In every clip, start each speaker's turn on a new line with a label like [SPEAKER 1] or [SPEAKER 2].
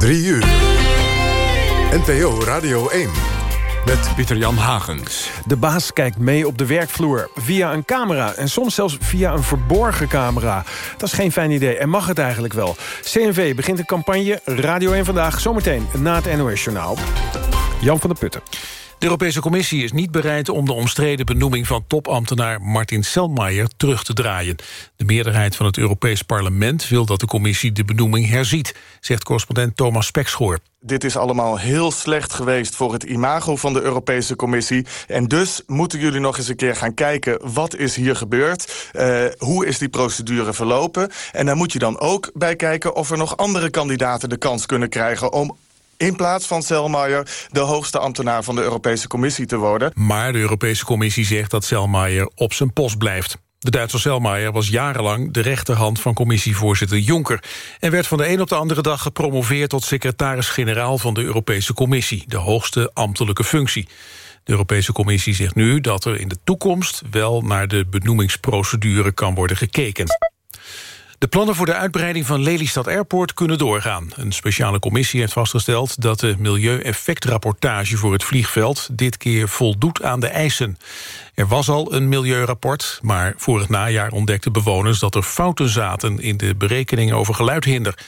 [SPEAKER 1] 3 uur. NPO Radio 1. Met
[SPEAKER 2] Pieter-Jan Hagens.
[SPEAKER 3] De baas kijkt mee op de werkvloer via een camera... en soms zelfs via een verborgen camera. Dat is geen fijn idee en mag het eigenlijk wel. CNV begint een campagne Radio 1 Vandaag... zometeen na het NOS-journaal. Jan van der Putten.
[SPEAKER 2] De Europese Commissie is niet bereid om de omstreden benoeming van topambtenaar Martin Selmayr terug te draaien. De meerderheid van het Europees Parlement wil dat de Commissie de benoeming herziet, zegt correspondent Thomas Spekschoor.
[SPEAKER 4] Dit is allemaal heel slecht geweest voor het imago van de Europese Commissie. En dus moeten jullie nog eens een keer gaan kijken... wat is hier gebeurd? Uh, hoe is die procedure verlopen? En daar moet je dan ook bij kijken... of er nog andere kandidaten de kans kunnen krijgen... om in plaats van Selmayr de hoogste ambtenaar van de Europese Commissie te worden.
[SPEAKER 2] Maar de Europese Commissie zegt dat Selmayr op zijn post blijft. De Duitse Selmayr was jarenlang de rechterhand van commissievoorzitter Juncker... en werd van de een op de andere dag gepromoveerd tot secretaris-generaal van de Europese Commissie, de hoogste ambtelijke functie. De Europese Commissie zegt nu dat er in de toekomst wel naar de benoemingsprocedure kan worden gekeken. De plannen voor de uitbreiding van Lelystad Airport kunnen doorgaan. Een speciale commissie heeft vastgesteld dat de milieueffectrapportage voor het vliegveld dit keer voldoet aan de eisen. Er was al een milieurapport, maar vorig najaar ontdekten bewoners dat er fouten zaten in de berekeningen over geluidhinder.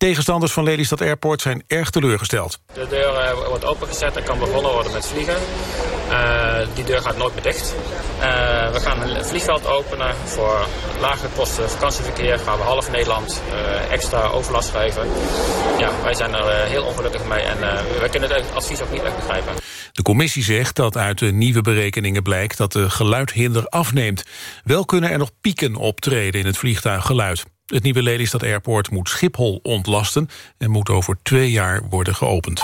[SPEAKER 2] Tegenstanders van Lelystad Airport zijn erg teleurgesteld.
[SPEAKER 5] De deur eh, wordt opengezet en kan begonnen worden met vliegen. Uh, die deur gaat nooit meer dicht. Uh, we gaan een vliegveld openen voor lagere kosten vakantieverkeer. Gaan we half Nederland extra overlast geven. Ja, wij zijn er heel ongelukkig mee en wij kunnen het advies ook niet echt begrijpen.
[SPEAKER 2] De commissie zegt dat uit de nieuwe berekeningen blijkt dat de geluidhinder afneemt. Wel kunnen er nog pieken optreden in het vliegtuiggeluid. Het nieuwe Lelystad Airport moet Schiphol ontlasten... en moet over twee jaar worden geopend.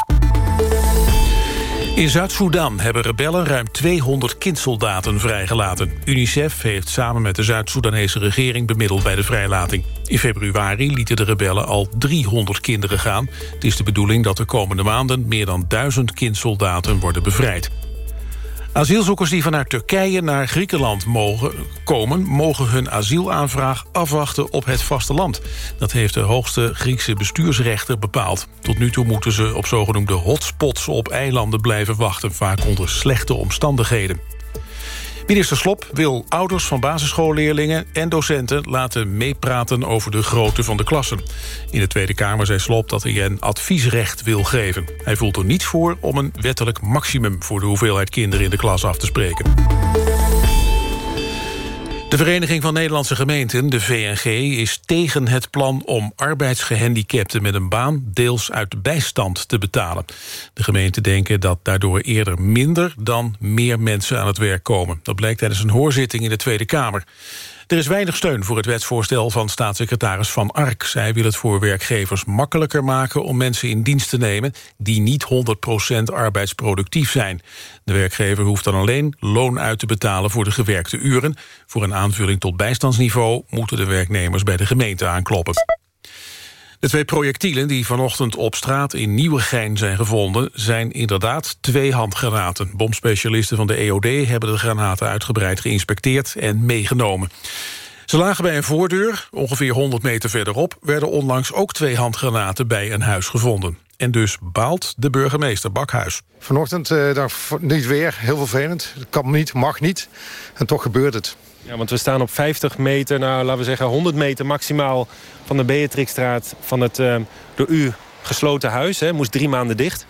[SPEAKER 2] In Zuid-Soedan hebben rebellen ruim 200 kindsoldaten vrijgelaten. UNICEF heeft samen met de Zuid-Soedanese regering bemiddeld bij de vrijlating. In februari lieten de rebellen al 300 kinderen gaan. Het is de bedoeling dat de komende maanden meer dan 1000 kindsoldaten worden bevrijd. Asielzoekers die vanuit Turkije naar Griekenland mogen komen... mogen hun asielaanvraag afwachten op het vasteland. Dat heeft de hoogste Griekse bestuursrechter bepaald. Tot nu toe moeten ze op zogenoemde hotspots op eilanden blijven wachten... vaak onder slechte omstandigheden. Minister Slop wil ouders van basisschoolleerlingen en docenten laten meepraten over de grootte van de klassen. In de Tweede Kamer zei Slop dat hij een adviesrecht wil geven. Hij voelt er niet voor om een wettelijk maximum voor de hoeveelheid kinderen in de klas af te spreken. De Vereniging van Nederlandse Gemeenten, de VNG, is tegen het plan om arbeidsgehandicapten met een baan deels uit bijstand te betalen. De gemeenten denken dat daardoor eerder minder dan meer mensen aan het werk komen. Dat blijkt tijdens een hoorzitting in de Tweede Kamer. Er is weinig steun voor het wetsvoorstel van staatssecretaris Van Ark. Zij wil het voor werkgevers makkelijker maken om mensen in dienst te nemen... die niet 100% arbeidsproductief zijn. De werkgever hoeft dan alleen loon uit te betalen voor de gewerkte uren. Voor een aanvulling tot bijstandsniveau moeten de werknemers bij de gemeente aankloppen. De twee projectielen die vanochtend op straat in Nieuwegein zijn gevonden... zijn inderdaad twee handgranaten. Bomspecialisten van de EOD hebben de granaten uitgebreid geïnspecteerd en meegenomen. Ze lagen bij een voordeur, ongeveer 100 meter verderop... werden onlangs ook twee handgranaten bij een huis gevonden. En dus baalt de burgemeester Bakhuis.
[SPEAKER 6] Vanochtend uh, niet weer, heel vervelend. Kan niet, mag niet. En toch gebeurt het.
[SPEAKER 7] Ja, want we staan op 50 meter, nou, laten we zeggen 100 meter maximaal... van de Beatrixstraat van het uh, door u gesloten huis. Hè. Moest drie maanden dicht.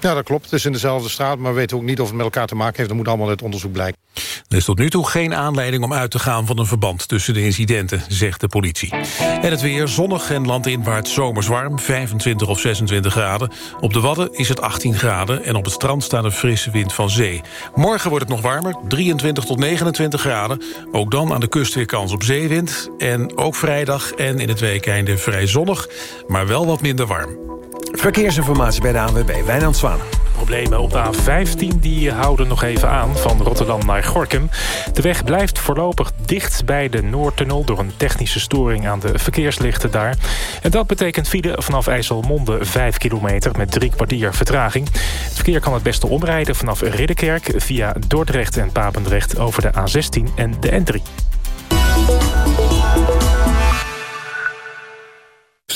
[SPEAKER 6] Ja, dat klopt. Het is in dezelfde straat, maar we weten ook niet of het met elkaar te maken heeft. Dat moet allemaal uit onderzoek blijken.
[SPEAKER 2] Er is tot nu toe geen aanleiding om uit te gaan van een verband tussen de incidenten, zegt de politie. En het weer zonnig en landinwaarts zomers warm, 25 of 26 graden. Op de Wadden is het 18 graden en op het strand staat een frisse wind van zee. Morgen wordt het nog warmer, 23 tot 29 graden. Ook dan aan de kust weer kans op zeewind. En ook vrijdag en in het weekende vrij zonnig, maar wel wat minder warm.
[SPEAKER 3] Verkeersinformatie bij de ANWB, Wijnand Zwanen.
[SPEAKER 8] Problemen op de A15 die houden nog even aan van Rotterdam naar Gorkum. De weg blijft voorlopig dicht bij de Noordtunnel... door een technische storing aan de verkeerslichten daar. En dat betekent file vanaf IJsselmonde 5 kilometer... met drie kwartier vertraging. Het verkeer kan het beste omrijden vanaf Ridderkerk... via Dordrecht en Papendrecht over de A16 en de N3.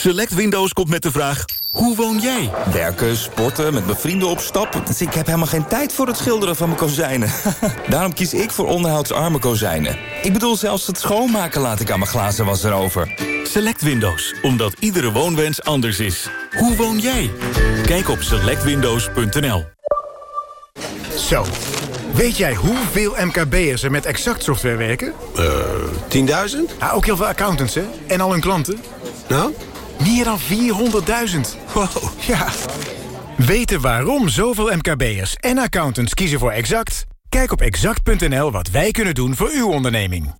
[SPEAKER 9] Select Windows komt met de vraag... Hoe woon jij?
[SPEAKER 10] Werken, sporten, met mijn vrienden op stap. Dus ik heb helemaal geen tijd voor het schilderen van mijn kozijnen. Daarom kies ik voor onderhoudsarme kozijnen. Ik bedoel, zelfs het schoonmaken laat ik aan mijn glazen was erover.
[SPEAKER 9] Select Windows, omdat iedere woonwens anders is. Hoe woon jij? Kijk op selectwindows.nl
[SPEAKER 11] Zo, weet jij hoeveel MKB'ers er met Exact software werken?
[SPEAKER 12] Uh, 10.000?
[SPEAKER 11] Ja, ook heel veel accountants, hè? En al hun klanten.
[SPEAKER 12] Nou?
[SPEAKER 11] Meer dan 400.000.
[SPEAKER 12] Wow.
[SPEAKER 11] Ja. Weten waarom zoveel MKB'ers en accountants kiezen voor Exact? Kijk op exact.nl wat wij kunnen doen voor uw onderneming.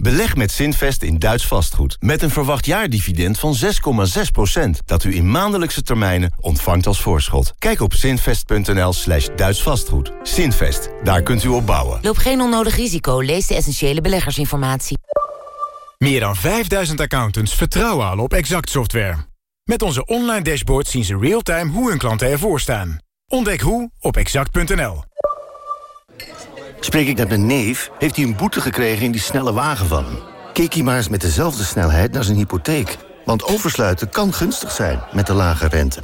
[SPEAKER 13] Beleg met Zinvest in Duits vastgoed. Met een verwacht jaardividend van 6,6%. Dat u in maandelijkse termijnen ontvangt als voorschot. Kijk op zinvest.nl slash Duits vastgoed. Zinvest, daar kunt u op bouwen.
[SPEAKER 14] Loop geen onnodig risico. Lees de essentiële beleggersinformatie.
[SPEAKER 11] Meer dan 5000 accountants vertrouwen al op Exact software. Met onze online dashboard zien ze real-time hoe hun klanten ervoor staan. Ontdek hoe op exact.nl.
[SPEAKER 15] Spreek ik met mijn neef, heeft hij een boete gekregen in die snelle wagen van hem. Keek hij maar eens met dezelfde snelheid naar zijn hypotheek. Want oversluiten kan gunstig zijn met de lage rente.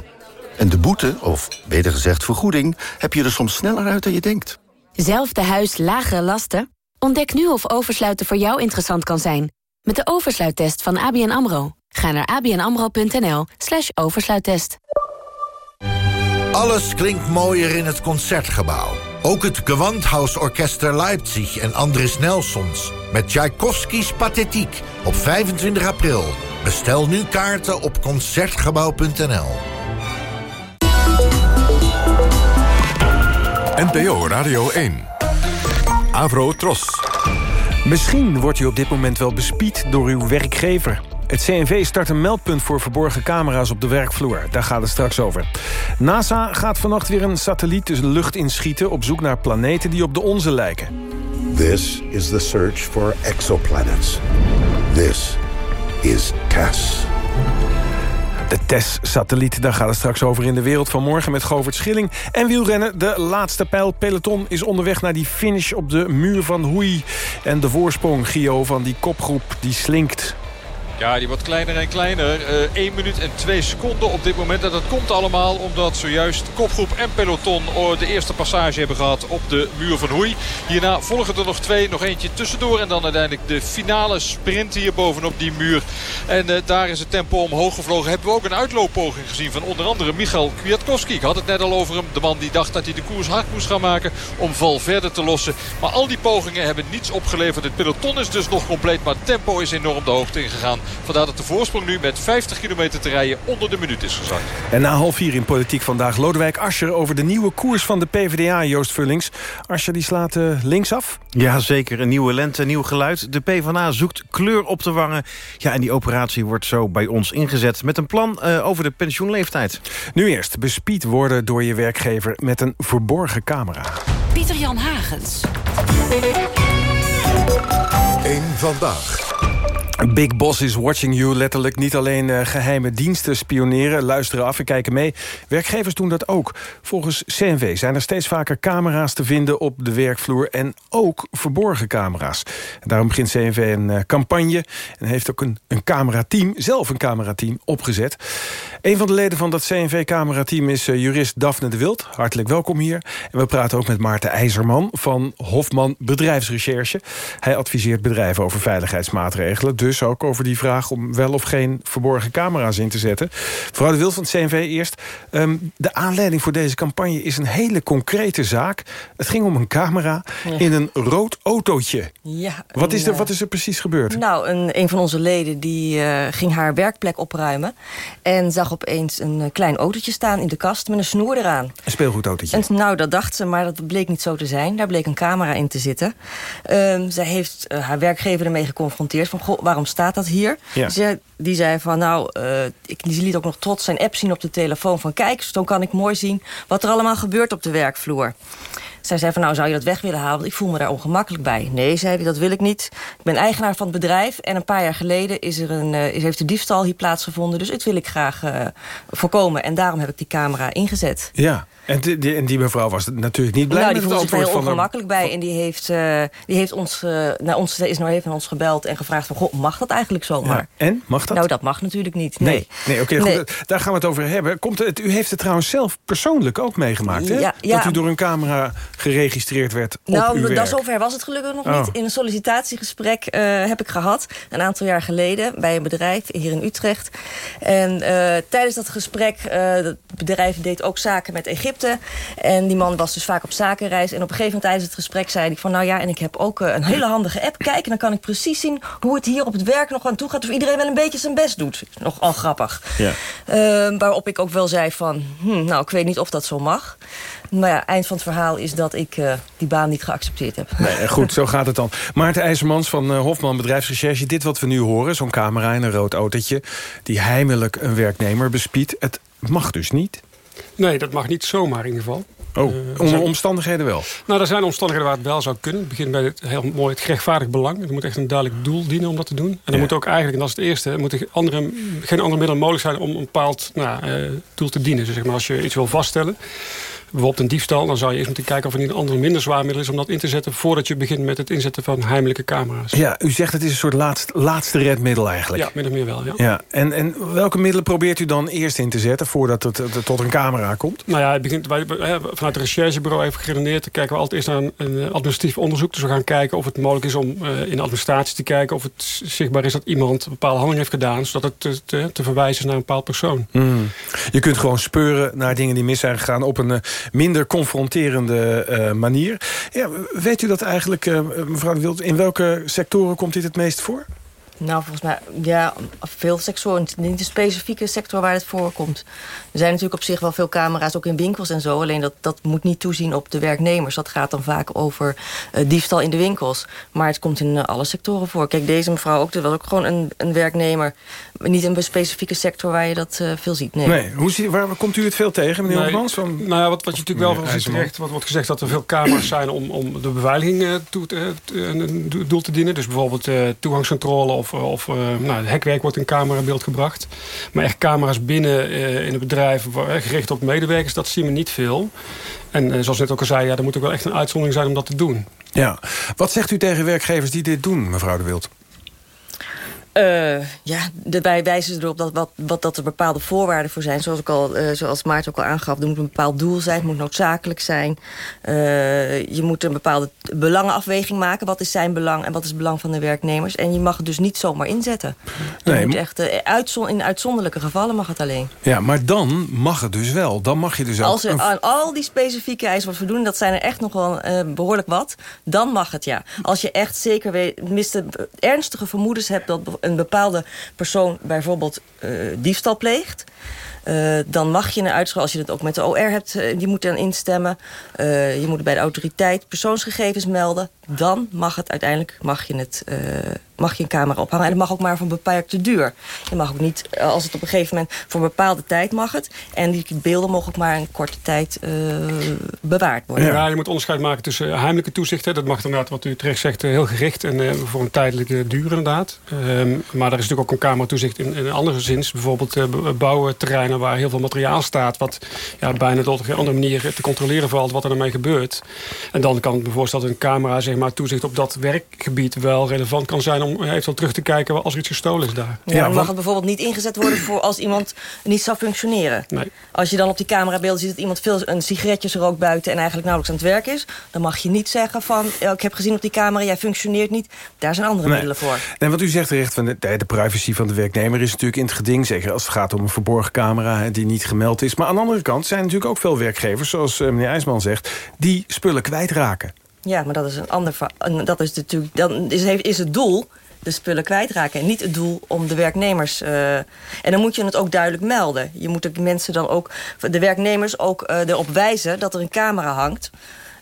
[SPEAKER 15] En de boete, of beter gezegd vergoeding, heb je er soms sneller uit dan je denkt.
[SPEAKER 16] Zelfde huis, lagere lasten? Ontdek nu of oversluiten voor jou interessant kan zijn. Met de oversluittest van ABN AMRO. Ga naar abnamro.nl slash oversluittest.
[SPEAKER 17] Alles klinkt mooier in het Concertgebouw. Ook het Gewandhausorchester Leipzig en Andris Nelsons... met Tchaikovskis Pathetiek op 25 april. Bestel nu kaarten op Concertgebouw.nl.
[SPEAKER 1] NPO Radio 1. Avro Tros.
[SPEAKER 3] Misschien wordt u op dit moment wel bespied door uw werkgever. Het CNV start een meldpunt voor verborgen camera's op de werkvloer. Daar gaat het straks over. NASA gaat vannacht weer een satelliet de lucht inschieten... op zoek naar planeten die op de onze lijken.
[SPEAKER 18] This is the search for exoplanets. This is TESS.
[SPEAKER 3] De TESS-satelliet, daar gaat het straks over in de wereld van morgen... met Govert Schilling en wielrennen. De laatste pijl peloton is onderweg naar die finish op de muur van Hoei. En de voorsprong, Gio, van die kopgroep, die slinkt
[SPEAKER 19] ja, die wordt kleiner en kleiner. Uh, eh, 1 minuut en 2 seconden op dit moment. En dat komt allemaal omdat zojuist kopgroep en peloton de eerste passage hebben gehad op de muur van Hoei. Hierna volgen er nog twee, nog eentje tussendoor. En dan uiteindelijk de finale sprint hier bovenop die muur. En uh, daar is het tempo omhoog gevlogen. Hebben we ook een uitlooppoging gezien van onder andere Michal Kwiatkowski. Ik had het net al over hem. De man die dacht dat hij de koers hard moest gaan maken om val verder te lossen. Maar al die pogingen hebben niets opgeleverd. Het peloton is dus nog compleet, maar tempo is enorm de hoogte ingegaan. Vandaar dat de voorsprong nu met 50 kilometer te rijden onder de minuut is gezakt.
[SPEAKER 3] En na half vier in Politiek vandaag Lodewijk Asscher... over de nieuwe koers van de PvdA, Joost Vullings. Asscher die slaat uh, linksaf?
[SPEAKER 20] Ja, zeker. Een nieuwe lente, een nieuw geluid. De PvdA zoekt kleur op de wangen. Ja, en die operatie wordt zo bij ons ingezet... met een plan uh, over de pensioenleeftijd.
[SPEAKER 3] Nu eerst bespied worden door je werkgever... met een verborgen camera.
[SPEAKER 21] Pieter Jan Hagens.
[SPEAKER 1] Eén vandaag.
[SPEAKER 3] Big Boss is watching you. Letterlijk niet alleen uh, geheime diensten spioneren, luisteren af en kijken mee. Werkgevers doen dat ook. Volgens CNV zijn er steeds vaker camera's te vinden op de werkvloer... en ook verborgen camera's. Daarom begint CNV een uh, campagne en heeft ook een, een camerateam... zelf een camerateam opgezet. Een van de leden van dat CNV-camerateam is uh, jurist Daphne de Wild. Hartelijk welkom hier. En we praten ook met Maarten IJzerman van Hofman Bedrijfsrecherche. Hij adviseert bedrijven over veiligheidsmaatregelen dus ook over die vraag om wel of geen verborgen camera's in te zetten. Mevrouw de Wild van het CNV eerst. Um, de aanleiding voor deze campagne is een hele concrete zaak. Het ging om een camera in een rood autootje.
[SPEAKER 22] Ja,
[SPEAKER 3] wat, is er, wat is er precies gebeurd?
[SPEAKER 22] Nou, een, een van onze leden die uh, ging haar werkplek opruimen... en zag opeens een uh, klein autootje staan in de kast met een snoer eraan.
[SPEAKER 3] Een speelgoedautootje?
[SPEAKER 22] En, nou, dat dacht ze, maar dat bleek niet zo te zijn. Daar bleek een camera in te zitten. Um, zij heeft uh, haar werkgever ermee geconfronteerd... van, goh, waarom staat dat hier? Ja. Dus die zei van, nou, uh, ik, die liet ook nog trots zijn app zien op de telefoon... van kijk, zo kan ik mooi zien wat er allemaal gebeurt op de werkvloer. Zij zei van, nou, zou je dat weg willen halen? Want ik voel me daar ongemakkelijk bij. Nee, zei hij, dat wil ik niet. Ik ben eigenaar van het bedrijf. En een paar jaar geleden is er een, uh, heeft de diefstal hier plaatsgevonden. Dus dit wil ik graag uh, voorkomen. En daarom heb ik die camera ingezet.
[SPEAKER 3] Ja. En die, en die mevrouw was natuurlijk niet blij
[SPEAKER 22] nou,
[SPEAKER 3] met
[SPEAKER 22] het
[SPEAKER 3] antwoord
[SPEAKER 22] van...
[SPEAKER 3] die
[SPEAKER 22] voelde zich heel ongemakkelijk bij. En die heeft, uh, die heeft ons, uh, naar ons, is nou even naar ons gebeld en gevraagd van... Goh, mag dat eigenlijk zomaar?
[SPEAKER 3] Ja, en? Mag dat?
[SPEAKER 22] Nou, dat mag natuurlijk niet. Nee,
[SPEAKER 3] nee, nee oké, okay, nee. daar gaan we het over hebben. Komt het, u heeft het trouwens zelf persoonlijk ook meegemaakt, hè?
[SPEAKER 22] Ja, ja.
[SPEAKER 3] Dat u door een camera geregistreerd werd
[SPEAKER 22] nou,
[SPEAKER 3] op uw werk.
[SPEAKER 22] zover was het gelukkig nog
[SPEAKER 3] Oh.
[SPEAKER 22] niet. In een sollicitatiegesprek uh, heb ik gehad, een aantal jaar geleden... bij een bedrijf hier in Utrecht. En tijdens dat gesprek, het bedrijf deed ook zaken met Egypte... en die man was dus vaak op zakenreis. En op een gegeven moment tijdens het gesprek zei hij van... nou ja, en ik heb ook een hele handige app. Kijk, en dan kan ik precies zien hoe het hier op het werk nog aan toe gaat. Of iedereen wel een beetje zijn best doet. Nogal grappig.
[SPEAKER 3] Ja.
[SPEAKER 22] Uh, waarop ik ook wel zei van... Hm, nou, ik weet niet of dat zo mag. Maar ja, eind van het verhaal is dat ik uh, die baan niet geaccepteerd heb.
[SPEAKER 3] Nee, goed, zo gaat het dan. Maarten IJzermans van uh, Hofman Bedrijfsrecherche. Dit wat we nu horen, zo'n camera in een rood autootje... die heimelijk een werknemer bespiedt. Het mag dus niet?
[SPEAKER 23] Nee, dat mag niet zomaar in ieder geval.
[SPEAKER 3] Oh, onder zijn... omstandigheden wel?
[SPEAKER 23] Nou, er zijn omstandigheden waar het wel zou kunnen. Het begint bij het heel mooi het gerechtvaardig belang. Er moet echt een duidelijk doel dienen om dat te doen. En er
[SPEAKER 3] Ja.
[SPEAKER 23] moet ook eigenlijk, en dat is het eerste... er moeten andere, geen andere middelen mogelijk zijn om een bepaald nou, eh, doel te dienen. Dus zeg maar, als je iets wil vaststellen, bijvoorbeeld een diefstal... dan zou je eerst moeten kijken of er niet een ander minder zwaar middel is... om dat in te zetten voordat je begint met het inzetten van heimelijke camera's.
[SPEAKER 3] Ja, u zegt het is een soort laatst, laatste redmiddel eigenlijk.
[SPEAKER 23] Ja, min of meer wel, ja.
[SPEAKER 3] Ja, en, en welke middelen probeert u dan eerst in te zetten... voordat het, het tot een camera komt?
[SPEAKER 23] Nou ja, het begint, wij, vanuit het recherchebureau even geredeneerd... dan kijken we altijd eerst naar een, een administratief onderzoek. Dus we gaan kijken of het mogelijk is om eh, in de administratie te kijken... of het zichtbaar is dat iemand een bepaalde handeling heeft gedaan... zodat het te, te, te verwijzen is naar een bepaald persoon.
[SPEAKER 3] Hmm. Je kunt gewoon speuren naar dingen die mis zijn gegaan... op een eh, minder confronterende eh, manier. Ja, weet u dat eigenlijk, eh, mevrouw Wild... in welke sectoren komt dit het meest voor?
[SPEAKER 22] Nou, volgens mij, ja, veel sectoren. Niet een specifieke sector waar het voorkomt. Er zijn natuurlijk op zich wel veel camera's, ook in winkels en zo. Alleen dat, dat moet niet toezien op de werknemers. Dat gaat dan vaak over uh, diefstal in de winkels. Maar het komt in uh, alle sectoren voor. Kijk, deze mevrouw ook, dat was ook gewoon een, een werknemer. Niet een specifieke sector waar je dat uh, veel ziet. Nee.
[SPEAKER 3] nee. Hoe zie, waar komt u het veel tegen, meneer
[SPEAKER 23] nee,
[SPEAKER 3] Hofmans? Van...
[SPEAKER 23] Nou ja, wat, wat je natuurlijk wel ziet terecht... wat wordt gezegd dat er veel camera's zijn om, om de beveiliging toe te, een doel te dienen. Dus bijvoorbeeld toegangscontrole of, of nou, het hekwerk wordt in camerabeeld gebracht. Maar echt camera's binnen in het bedrijf gericht op medewerkers, dat zien we niet veel. En zoals net ook al zei, ja, er moet ook wel echt een uitzondering zijn om dat te doen.
[SPEAKER 3] Ja. Wat zegt u tegen werkgevers die dit doen, mevrouw de Wild?
[SPEAKER 22] Uh, ja, wij wijzen erop dat, wat, wat, dat er bepaalde voorwaarden voor zijn. Zoals, ik al, uh, zoals Maarten ook al aangaf, er moet een bepaald doel zijn. Het moet noodzakelijk zijn. Uh, je moet een bepaalde belangenafweging maken. Wat is zijn belang en wat is het belang van de werknemers? En je mag het dus niet zomaar inzetten. Je
[SPEAKER 3] Nee,
[SPEAKER 22] moet echt, uitzon, in uitzonderlijke gevallen mag het alleen.
[SPEAKER 3] Ja, maar dan mag het dus wel. Dan mag je dus ook...
[SPEAKER 22] Als er aan al die specifieke eisen wordt voldoen... dat zijn er echt nog wel behoorlijk wat... dan mag het, ja. Als je echt zeker weet, tenminste ernstige vermoedens hebt... dat een bepaalde persoon bijvoorbeeld uh, diefstal pleegt... Uh, dan mag je een uitspraak, als je het ook met de OR hebt... Uh, die moet dan instemmen. Je moet bij de autoriteit persoonsgegevens melden. Dan mag het uiteindelijk mag je, het, mag je een camera ophangen. En het mag ook maar een beperkte duur. Je mag ook niet, als het op een gegeven moment... voor een bepaalde tijd mag het. En die beelden mogen ook maar een korte tijd bewaard worden.
[SPEAKER 23] Ja. je moet onderscheid maken tussen heimelijke toezicht. Hè. Dat mag inderdaad, wat u terecht zegt, heel gericht. En voor een tijdelijke duur inderdaad. Um, maar er is natuurlijk ook een cameratoezicht in, in andere zins. Bijvoorbeeld bouwterreinen waar heel veel materiaal staat... wat ja, bijna tot geen andere manier te controleren valt wat er ermee gebeurt. En dan kan het me voorstellen dat een camera zeg maar, toezicht op dat werkgebied... wel relevant kan zijn om eventueel terug te kijken als er iets gestolen is daar.
[SPEAKER 22] Ja, dan mag het bijvoorbeeld niet ingezet worden voor als iemand niet zou functioneren.
[SPEAKER 23] Nee.
[SPEAKER 22] Als je dan op die camerabeelden ziet dat iemand veel een sigaretjes rookt buiten... en eigenlijk nauwelijks aan het werk is... dan mag je niet zeggen van, ik heb gezien op die camera, jij functioneert niet. Daar zijn andere
[SPEAKER 3] Nee.
[SPEAKER 22] middelen voor.
[SPEAKER 3] Nee, wat u zegt terecht, van de, de privacy van de werknemer is natuurlijk in het geding. Zeker als het gaat om een verborgen camera die niet gemeld is. Maar aan de andere kant zijn natuurlijk ook veel werkgevers, zoals eh, meneer IJsman zegt, die spullen kwijtraken.
[SPEAKER 22] Ja, maar dat is een ander... Dat is natuurlijk, dan is, is het doel de spullen kwijtraken. En niet het doel om de werknemers... eh, en dan moet je het ook duidelijk melden. Je moet de mensen dan ook... de werknemers ook eh, erop wijzen dat er een camera hangt...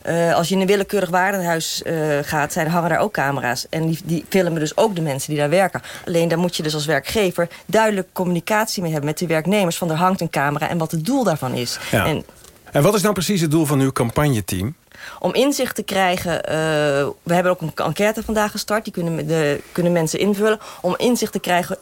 [SPEAKER 22] Eh, als je in een willekeurig waardenhuis eh, gaat, zijn, hangen daar ook camera's. En die, die filmen dus ook de mensen die daar werken. Alleen daar moet je dus als werkgever duidelijk communicatie mee hebben met die werknemers. Van er hangt een camera en wat het doel daarvan is.
[SPEAKER 3] Ja.
[SPEAKER 22] En
[SPEAKER 24] En wat is nou precies het doel van uw campagneteam?
[SPEAKER 22] Om inzicht te krijgen, eh, we hebben ook een enquête vandaag gestart. Die kunnen, de, kunnen mensen invullen. Om inzicht te krijgen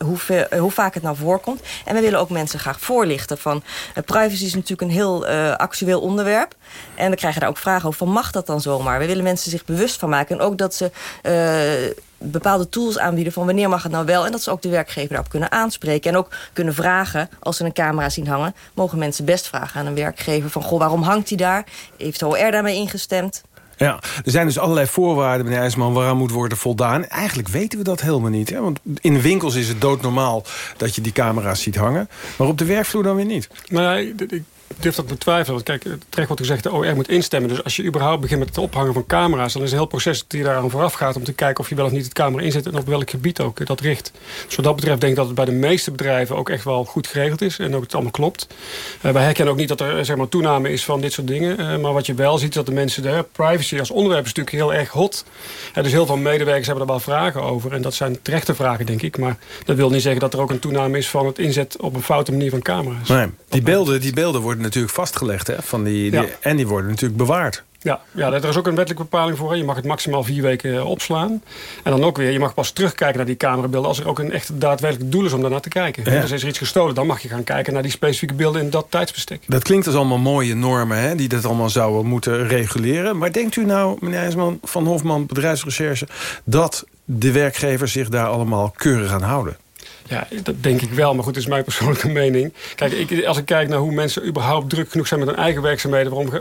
[SPEAKER 22] hoe, vaak het nou voorkomt. En we willen ook mensen graag voorlichten. Van, uh, privacy is natuurlijk een heel uh, actueel onderwerp. En we krijgen daar ook vragen over. Van, mag dat dan zomaar? We willen mensen zich bewust van maken. En ook dat ze bepaalde tools aanbieden van wanneer mag het nou wel... en dat ze ook de werkgever daarop kunnen aanspreken. En ook kunnen vragen, als ze een camera zien hangen... mogen mensen best vragen aan een werkgever van... goh, waarom hangt hij daar? Heeft de OR daarmee ingestemd?
[SPEAKER 24] Ja, er zijn dus allerlei voorwaarden, meneer IJsman... waaraan moet worden voldaan. Eigenlijk weten we dat helemaal niet. Hè? Want in de winkels is het doodnormaal dat je die camera's ziet hangen. Maar op de werkvloer dan weer niet.
[SPEAKER 23] Maar ik durf dat betwijfelen. Want kijk, terecht wordt gezegd, de OR moet instemmen. Dus als je überhaupt begint met het ophangen van camera's... dan is een heel proces die daar aan vooraf gaat... om te kijken of je wel of niet het camera inzet... en op welk gebied ook dat richt. Dus wat dat betreft denk ik dat het bij de meeste bedrijven... ook echt wel goed geregeld is en ook het allemaal klopt. Uh, wij herkennen ook niet dat er zeg maar, toename is van dit soort dingen. Uh, maar wat je wel ziet, is dat de mensen... De privacy als onderwerp is natuurlijk heel erg hot. Uh, dus heel veel medewerkers hebben er wel vragen over. En dat zijn terechte vragen, denk ik. Maar dat wil niet zeggen dat er ook een toename is... van het inzet op een foute manier van camera's.
[SPEAKER 24] Nee, die beelden, die beelden worden natuurlijk vastgelegd. Hè, van die, die En die worden natuurlijk bewaard.
[SPEAKER 23] Ja, ja, er is ook een wettelijke bepaling voor. Je mag het maximaal vier weken eh, opslaan. En dan ook weer, je mag pas terugkijken naar die camerabeelden... als er ook een echt daadwerkelijk doel is om daarnaar te kijken. Ja. Dus is er iets gestolen, dan mag je gaan kijken naar die specifieke beelden... in dat tijdsbestek.
[SPEAKER 24] Dat klinkt als allemaal mooie normen hè, die dat allemaal zouden moeten reguleren. Maar denkt u nou, meneer IJsman van Hofman, bedrijfsrecherche... dat de werkgevers zich daar allemaal keurig aan houden?
[SPEAKER 23] Ja, dat denk ik wel. Maar goed, dat is mijn persoonlijke mening. Kijk, ik, als ik kijk naar hoe mensen überhaupt druk genoeg zijn met hun eigen werkzaamheden... waarom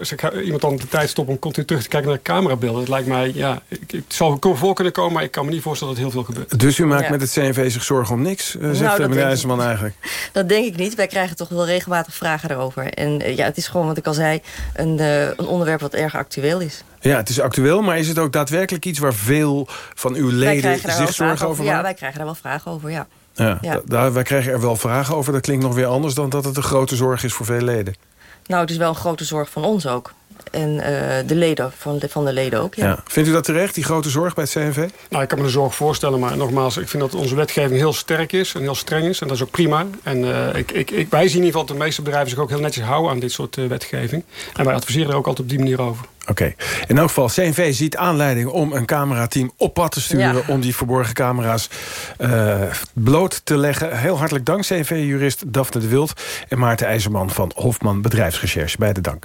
[SPEAKER 23] iemand dan de tijd stopt om continu terug te kijken naar camerabeelden... dat lijkt mij, ja, ik, het zal voor kunnen komen... maar ik kan me niet voorstellen dat heel veel gebeurt.
[SPEAKER 24] Dus u maakt met het CNV zich zorgen om niks, uh, zegt nou, meneer IJzerman eigenlijk?
[SPEAKER 22] Dat denk ik niet. Wij krijgen toch wel regelmatig vragen daarover. En uh, ja, het is gewoon, wat ik al zei, een, uh, een onderwerp wat erg actueel is.
[SPEAKER 24] Ja, het is actueel, maar is het ook daadwerkelijk iets... waar veel van uw leden zich zorgen over maken?
[SPEAKER 22] Ja, wij krijgen daar wel vragen over, ja.
[SPEAKER 24] Ja, Daar, wij krijgen er wel vragen over. Dat klinkt nog weer anders dan dat het een grote zorg is voor veel leden.
[SPEAKER 22] Nou, het is wel een grote zorg van ons ook. En uh, de leden, van de, van de leden ook, ja. ja.
[SPEAKER 24] Vindt u dat terecht, die grote zorg bij het CNV?
[SPEAKER 23] Nou, ik kan me de zorg voorstellen, maar nogmaals... ik vind dat onze wetgeving heel sterk is en heel streng is. En dat is ook prima. En uh, ik, ik, ik, wij zien in ieder geval dat de meeste bedrijven zich ook heel netjes houden... aan dit soort uh, wetgeving. En wij adviseren er ook altijd op die manier over.
[SPEAKER 24] Oké. In elk geval, CNV ziet aanleiding om een camerateam op pad te sturen... Ja. om die verborgen camera's uh, bloot te leggen. Heel hartelijk dank, CNV-jurist Daphne de Wild... en Maarten IJzerman van Hofman Bedrijfsrecherche. Beide dank.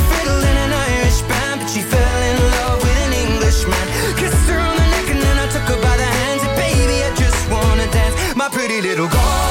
[SPEAKER 24] an Englishman. Kissed her on the neck and then I took her by the hands. And baby, I just wanna dance, my pretty little girl.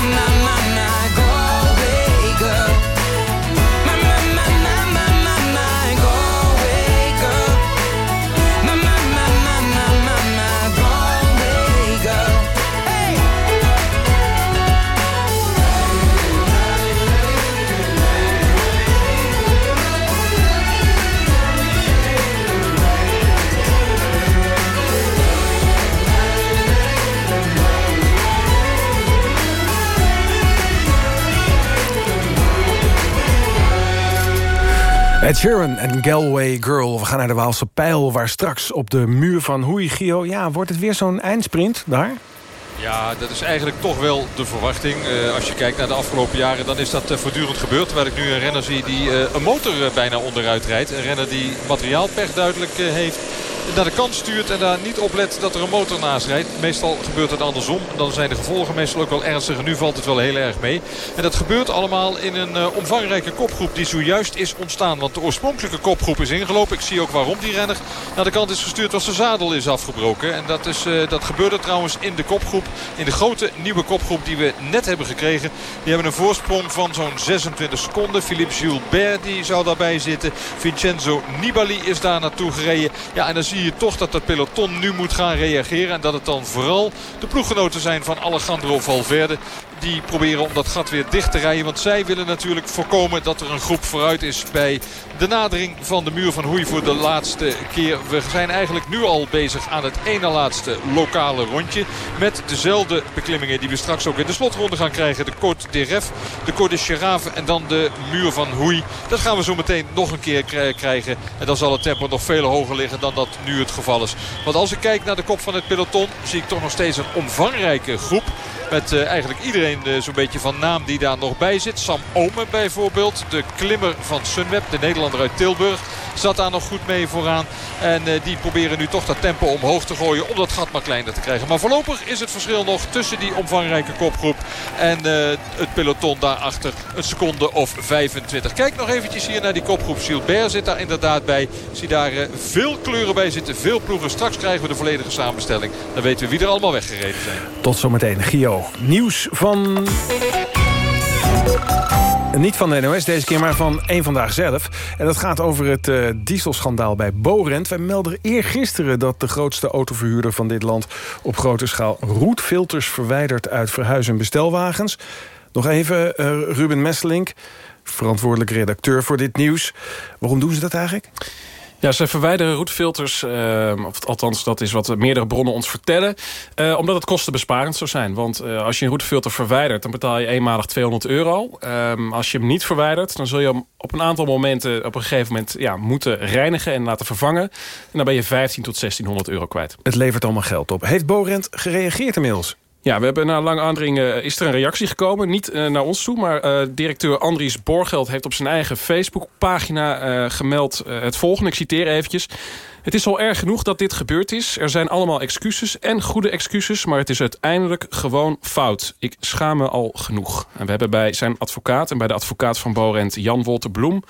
[SPEAKER 24] na na na
[SPEAKER 3] Ed Sheeran en Galway Girl. We gaan naar de Waalse Pijl, waar straks op de muur van Hoei ja, wordt het weer zo'n eindsprint daar?
[SPEAKER 19] Ja, dat is eigenlijk toch wel de verwachting. Uh, als je kijkt naar de afgelopen jaren, dan is dat uh, voortdurend gebeurd. Terwijl ik nu een renner zie die uh, een motor bijna onderuit rijdt. Een renner die materiaalpech duidelijk heeft naar de kant stuurt en daar niet op let dat er een motor naast rijdt. Meestal gebeurt het andersom. Dan zijn de gevolgen meestal ook wel ernstig. En nu valt het wel heel erg mee. En dat gebeurt allemaal in een uh, omvangrijke kopgroep die zojuist is ontstaan. Want de oorspronkelijke kopgroep is ingelopen. Ik zie ook waarom die renner naar de kant is gestuurd. Was de zadel is afgebroken. En dat, is, uh, dat gebeurde trouwens in de kopgroep. In de grote nieuwe kopgroep die we net hebben gekregen. Die hebben een voorsprong van zo'n 26 seconden. Philippe Gilbert die zou daarbij zitten. Vincenzo Nibali is daar naartoe gereden. Ja, en dan zie zie je toch dat het peloton nu moet gaan reageren. En dat het dan vooral de ploeggenoten zijn van Alejandro Valverde die proberen om dat gat weer dicht te rijden. Want zij willen natuurlijk voorkomen dat er een groep vooruit is bij de nadering van de muur van Hoei voor de laatste keer. We zijn eigenlijk nu al bezig aan het ene laatste lokale rondje. Met dezelfde beklimmingen die we straks ook in de slotronde gaan krijgen. De Côte de Ref, de Côte de Cherave en dan de muur van Hoei. Dat gaan we zo meteen nog een keer krijgen. En dan zal het tempo nog veel hoger liggen dan dat nu het geval is. Want als ik kijk naar de kop van het peloton zie ik toch nog steeds een omvangrijke groep. Met uh, eigenlijk iedereen uh, zo'n beetje van naam die daar nog bij zit. Sam Omen bijvoorbeeld. De klimmer van Sunweb. De Nederlander uit Tilburg. Zat daar nog goed mee vooraan. En uh, die proberen nu toch dat tempo omhoog te gooien. Om dat gat maar kleiner te krijgen. Maar voorlopig is het verschil nog tussen die omvangrijke kopgroep. En het peloton daarachter. Een seconde of 25. Kijk nog eventjes hier naar die kopgroep. Gilbert zit daar inderdaad bij. Zie daar veel kleuren bij zitten. Veel ploegen. Straks krijgen we de volledige samenstelling. Dan weten we wie er allemaal weggereden zijn.
[SPEAKER 3] Tot zometeen. Gio. Nieuws van... Niet van de NOS deze keer, maar van één Vandaag zelf. En dat gaat over het uh, dieselschandaal bij Borent. Wij melden eergisteren dat de grootste autoverhuurder van dit land... op grote schaal roetfilters verwijdert uit verhuis- en bestelwagens. Nog even, uh, Ruben Messelink, verantwoordelijk redacteur voor dit nieuws. Waarom doen ze dat eigenlijk?
[SPEAKER 25] Ja, ze verwijderen roetfilters, uh, of althans dat is wat meerdere bronnen ons vertellen... Uh, omdat het kostenbesparend zou zijn. Want uh, als je een roetfilter verwijdert, dan betaal je eenmalig 200 euro. Ehm, als je hem niet verwijdert, dan zul je hem op een aantal momenten... op een gegeven moment ja, moeten reinigen en laten vervangen. En dan ben je 15 tot 1600 euro kwijt.
[SPEAKER 3] Het levert allemaal geld op. Heeft Borent gereageerd inmiddels?
[SPEAKER 25] Ja, we hebben na lang aandringen is er een reactie gekomen. Niet uh, naar ons toe, maar uh, directeur Andries Borgeld... heeft op zijn eigen Facebookpagina uh, gemeld het volgende. Ik citeer eventjes. Het is al erg genoeg dat dit gebeurd is. Er zijn allemaal excuses en goede excuses... maar het is uiteindelijk gewoon fout. Ik schaam me al genoeg. En we hebben bij zijn advocaat en bij de advocaat van Borent... Jan Wolter Bloem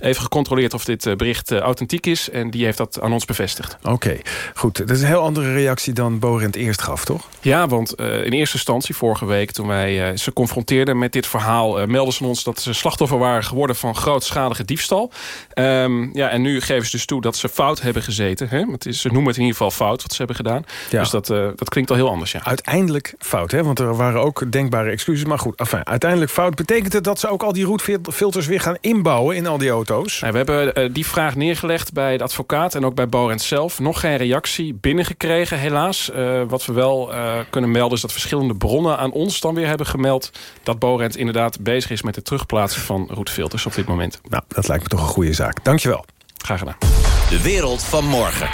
[SPEAKER 25] even gecontroleerd of dit bericht authentiek is... en die heeft dat aan ons bevestigd.
[SPEAKER 3] Oké, okay, goed. Dat is een heel andere reactie dan Borent eerst gaf, toch?
[SPEAKER 25] Ja, want uh, in eerste instantie vorige week... toen wij uh, ze confronteerden met dit verhaal... Uh, melden ze ons dat ze slachtoffer waren geworden... van grootschalige diefstal. Um, ja, en nu geven ze dus toe dat ze fout hebben gezeten Hè? Het is, ze noemen het in ieder geval fout wat ze hebben gedaan. Ja. Dus dat, uh, dat klinkt al heel anders. Ja.
[SPEAKER 3] Uiteindelijk fout, hè? want er waren ook denkbare excuses. Maar goed, enfin, uiteindelijk fout. Betekent het dat ze ook al die roetfilters weer gaan inbouwen in al die auto's?
[SPEAKER 25] Nou, we hebben uh, die vraag neergelegd bij de advocaat en ook bij Borent zelf. Nog geen reactie binnengekregen, helaas. Uh, wat we wel kunnen melden is dat verschillende bronnen aan ons dan weer hebben gemeld... dat Borent inderdaad bezig is met het terugplaatsen van roetfilters op dit moment.
[SPEAKER 3] Nou, dat lijkt me toch een goede zaak. Dankjewel.
[SPEAKER 25] Graag gedaan.
[SPEAKER 26] De wereld van morgen.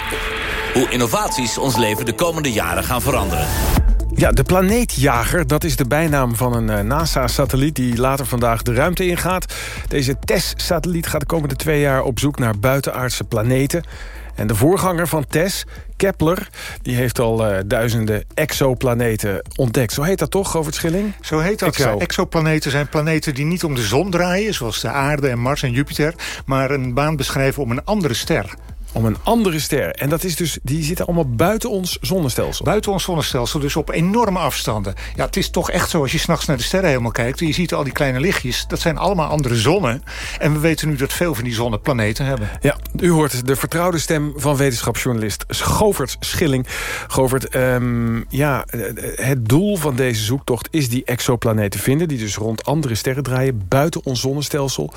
[SPEAKER 26] Hoe innovaties ons leven de komende jaren gaan veranderen.
[SPEAKER 3] Ja, de planeetjager, dat is de bijnaam van een uh, NASA-satelliet... die later vandaag de ruimte ingaat. Deze TESS-satelliet gaat de komende twee jaar op zoek naar buitenaardse planeten. En de voorganger van TESS, Kepler, die heeft al uh, duizenden exoplaneten ontdekt. Zo heet dat toch, Govert Schilling?
[SPEAKER 27] Zo heet dat, Exo. ja. Exoplaneten zijn planeten die niet om de zon draaien... zoals de aarde en Mars en Jupiter... maar een baan beschrijven om een andere ster
[SPEAKER 3] om een andere ster. En dat is dus, die zitten allemaal buiten ons zonnestelsel.
[SPEAKER 27] Buiten ons zonnestelsel, dus op enorme afstanden. Ja, het is toch echt zo, als je s'nachts naar de sterren helemaal kijkt... en je ziet al die kleine lichtjes, dat zijn allemaal andere zonnen. En we weten nu dat veel van die zonnen planeten hebben.
[SPEAKER 3] Ja, u hoort de vertrouwde stem van wetenschapsjournalist Govert Schilling. Govert, um, ja, het doel van deze zoektocht is die exoplaneten vinden... die dus rond andere sterren draaien, buiten ons zonnestelsel.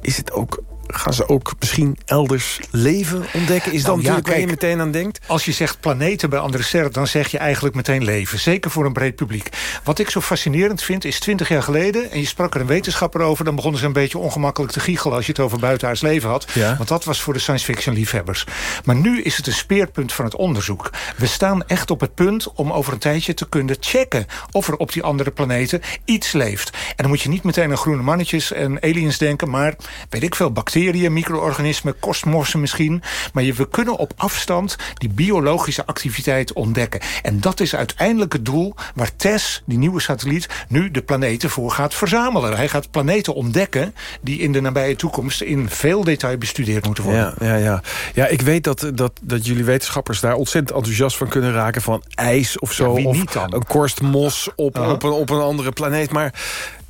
[SPEAKER 3] Is het ook gaan ze ook misschien elders leven ontdekken? Is dat
[SPEAKER 27] Nou, ja,
[SPEAKER 3] natuurlijk waar je
[SPEAKER 27] kijk,
[SPEAKER 3] meteen aan denkt?
[SPEAKER 27] Als je zegt planeten bij andere sterren... dan zeg je eigenlijk meteen leven. Zeker voor een breed publiek. Wat ik zo fascinerend vind, is 20 jaar geleden... en je sprak er een wetenschapper over... dan begonnen ze een beetje ongemakkelijk te giechelen... als je het over buitenaards leven had.
[SPEAKER 3] Ja.
[SPEAKER 27] Want dat was voor de science fiction liefhebbers. Maar nu is het een speerpunt van het onderzoek. We staan echt op het punt om over een tijdje te kunnen checken... of er op die andere planeten iets leeft. En dan moet je niet meteen aan groene mannetjes en aliens denken... maar weet ik veel, bacteriën, micro-organismen, kostmorsen misschien. Maar je, we kunnen op afstand die biologische activiteit ontdekken. En dat is uiteindelijk het doel waar TESS, die nieuwe satelliet... nu de planeten voor gaat verzamelen. Hij gaat planeten ontdekken die in de nabije toekomst... in veel detail bestudeerd moeten worden.
[SPEAKER 3] Ja, ja, ja. ja, ik weet dat, dat, dat jullie wetenschappers daar ontzettend enthousiast van kunnen raken... van ijs of zo,
[SPEAKER 27] Ja,
[SPEAKER 3] of
[SPEAKER 27] niet dan?
[SPEAKER 3] een korst mos op, op, een, op een andere planeet. Maar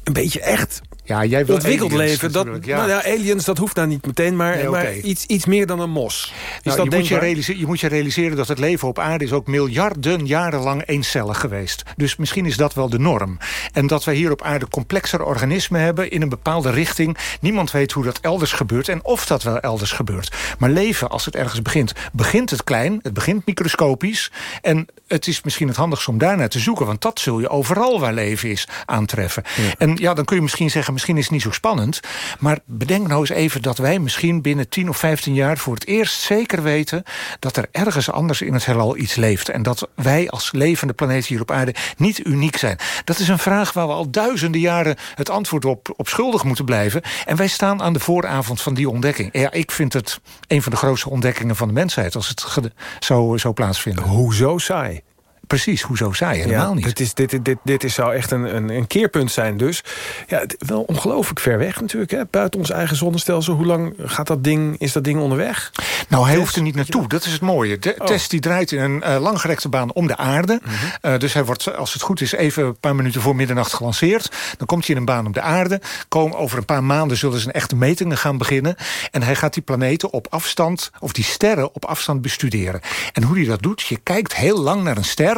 [SPEAKER 3] een beetje echt
[SPEAKER 27] Ja, jij wil
[SPEAKER 3] ontwikkeld
[SPEAKER 27] aliens
[SPEAKER 3] leven. Dat,
[SPEAKER 27] ja.
[SPEAKER 3] Nou ja, aliens, dat hoeft nou niet meteen, maar,
[SPEAKER 27] Nee, oké.
[SPEAKER 3] maar iets, iets meer dan een mos. Is
[SPEAKER 27] Nou,
[SPEAKER 3] dat
[SPEAKER 27] je, moet je, je moet je realiseren dat het leven op aarde is ook miljarden jaren lang eencellig geweest. Dus misschien is dat wel de norm. En dat wij hier op aarde complexere organismen hebben in een bepaalde richting. Niemand weet hoe dat elders gebeurt en of dat wel elders gebeurt. Maar leven, als het ergens begint, begint het klein. Het begint microscopisch. En het is misschien het handigst om daarnaar te zoeken. Want dat zul je overal waar leven is aantreffen. En ja, dan kun je misschien zeggen, misschien is het niet zo spannend. Maar bedenk nou eens even dat wij misschien binnen 10 of 15 jaar... voor het eerst zeker weten dat er ergens anders in het heelal iets leeft. En dat wij als levende planeet hier op aarde niet uniek zijn. Dat is een vraag waar we al duizenden jaren het antwoord op, op schuldig moeten blijven. En wij staan aan de vooravond van die ontdekking. Ja, ik vind het een van de grootste ontdekkingen van de mensheid... als het zo, zo plaatsvindt.
[SPEAKER 3] Hoezo saai?
[SPEAKER 27] Precies, hoezo saai? Helemaal
[SPEAKER 3] ja,
[SPEAKER 27] niet.
[SPEAKER 3] Dit, is, dit, dit, dit, is, zou echt een, een, een keerpunt zijn dus. Ja, het- wel ongelooflijk ver weg natuurlijk. Hè? Buiten ons eigen zonnestelsel. Hoe lang gaat dat ding, is dat ding onderweg?
[SPEAKER 27] Nou, hij hoeft er niet naartoe. Dat is het mooie. De
[SPEAKER 3] Oh.
[SPEAKER 27] test die draait in een eh, langgerekte baan om de aarde.
[SPEAKER 3] Mhm.
[SPEAKER 27] Eh, dus hij wordt, als het goed is, even een paar minuten voor middernacht gelanceerd. Dan komt hij in een baan om de aarde. Komen over een paar maanden zullen zijn echte metingen gaan beginnen. En hij gaat die planeten op afstand, of die sterren op afstand bestuderen. En hoe hij dat doet, je kijkt heel lang naar een ster...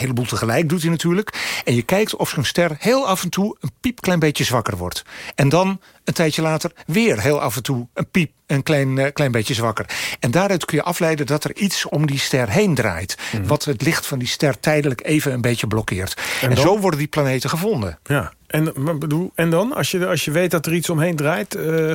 [SPEAKER 27] heleboel tegelijk doet hij natuurlijk. En je kijkt of zo'n ster heel af en toe een piepklein beetje zwakker wordt. En dan, een tijdje later, weer heel af en toe een piep een klein, eh, klein beetje zwakker. En daaruit kun je afleiden dat er iets om die ster heen draait. Wat het licht van die ster tijdelijk even een beetje blokkeert. En, zo worden die planeten gevonden.
[SPEAKER 3] Ja. En, bedoel, en dan? Als je, als je weet dat er iets omheen draait... eh,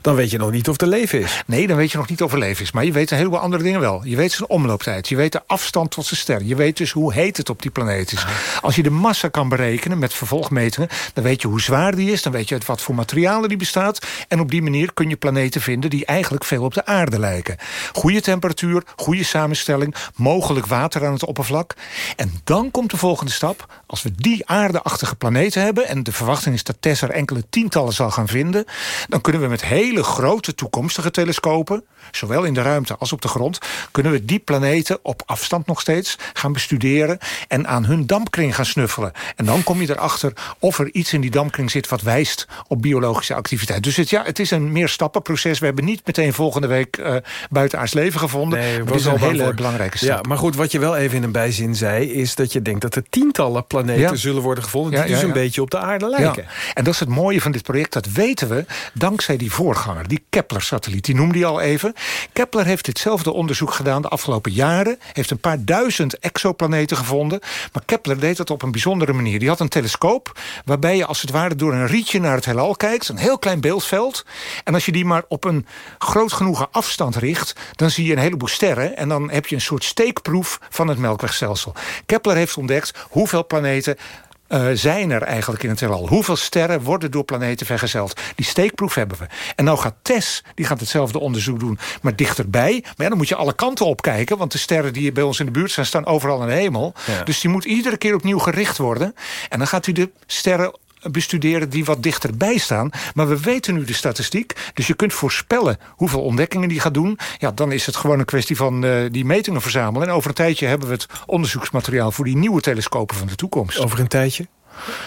[SPEAKER 3] dan weet je nog niet of er leven is.
[SPEAKER 27] Nee, dan weet je nog niet of er leven is. Maar je weet een heleboel andere dingen wel. Je weet zijn omlooptijd. Je weet de afstand tot zijn ster. Je weet dus hoe heet het op die planeet is. Als je de massa kan berekenen met vervolgmetingen... dan weet je hoe zwaar die is. Dan weet je uit wat voor materialen die bestaat. En op die manier kun je planeten vinden... die eigenlijk veel op de aarde lijken. Goede temperatuur, goede samenstelling... mogelijk water aan het oppervlak. En dan komt de volgende stap. Als we die aardeachtige planeten hebben... en de verwachting is dat TESS er enkele tientallen zal gaan vinden... dan kunnen we met hele grote toekomstige telescopen... zowel in de ruimte als op de grond... kunnen we die planeten op afstand nog steeds gaan bestuderen... en aan hun dampkring gaan snuffelen. En dan kom je erachter of er iets in die dampkring zit... wat wijst op biologische activiteit. Dus het, ja, het is een meerstappenproces. We hebben niet meteen volgende week uh, buitenaards leven gevonden.
[SPEAKER 3] Nee,
[SPEAKER 27] maar dit is een hele
[SPEAKER 3] voor.
[SPEAKER 27] belangrijke stap.
[SPEAKER 3] Ja, maar goed, wat je wel even in een bijzin zei... is dat je denkt dat er tientallen planeten
[SPEAKER 27] Ja.
[SPEAKER 3] zullen worden gevonden... die
[SPEAKER 27] Ja, ja,
[SPEAKER 3] dus een beetje op de aarde lijken.
[SPEAKER 27] En dat is het mooie van dit project. Dat weten we dankzij die voorganger, die Kepler-satelliet. Die noemde je al even. Kepler heeft ditzelfde onderzoek gedaan de afgelopen jaren. Heeft een paar duizend exoplaneten gevonden. Maar Kepler deed dat op een bijzondere manier. Die had een telescoop waarbij je als het ware door een rietje naar het heelal kijkt. Een heel klein beeldveld. En als je die maar op een groot genoegen afstand richt... dan zie je een heleboel sterren. En dan heb je een soort steekproef van het melkwegstelsel. Kepler heeft ontdekt hoeveel planeten uh, zijn er eigenlijk in het heelal? Hoeveel sterren worden door planeten vergezeld? Die steekproef hebben we. En nou gaat TESS, die gaat hetzelfde onderzoek doen, maar dichterbij. Maar ja, dan moet je alle kanten op kijken, want de sterren die bij ons in de buurt zijn, staan overal in de hemel.
[SPEAKER 3] Ja.
[SPEAKER 27] Dus die moet iedere keer opnieuw gericht worden. En dan gaat u de sterren bestuderen die wat dichterbij staan. Maar we weten nu de statistiek. Dus je kunt voorspellen hoeveel ontdekkingen die gaat doen. Ja, dan is het gewoon een kwestie van uh, die metingen verzamelen. En over een tijdje hebben we het onderzoeksmateriaal... voor die nieuwe telescopen van de toekomst.
[SPEAKER 3] Over een tijdje?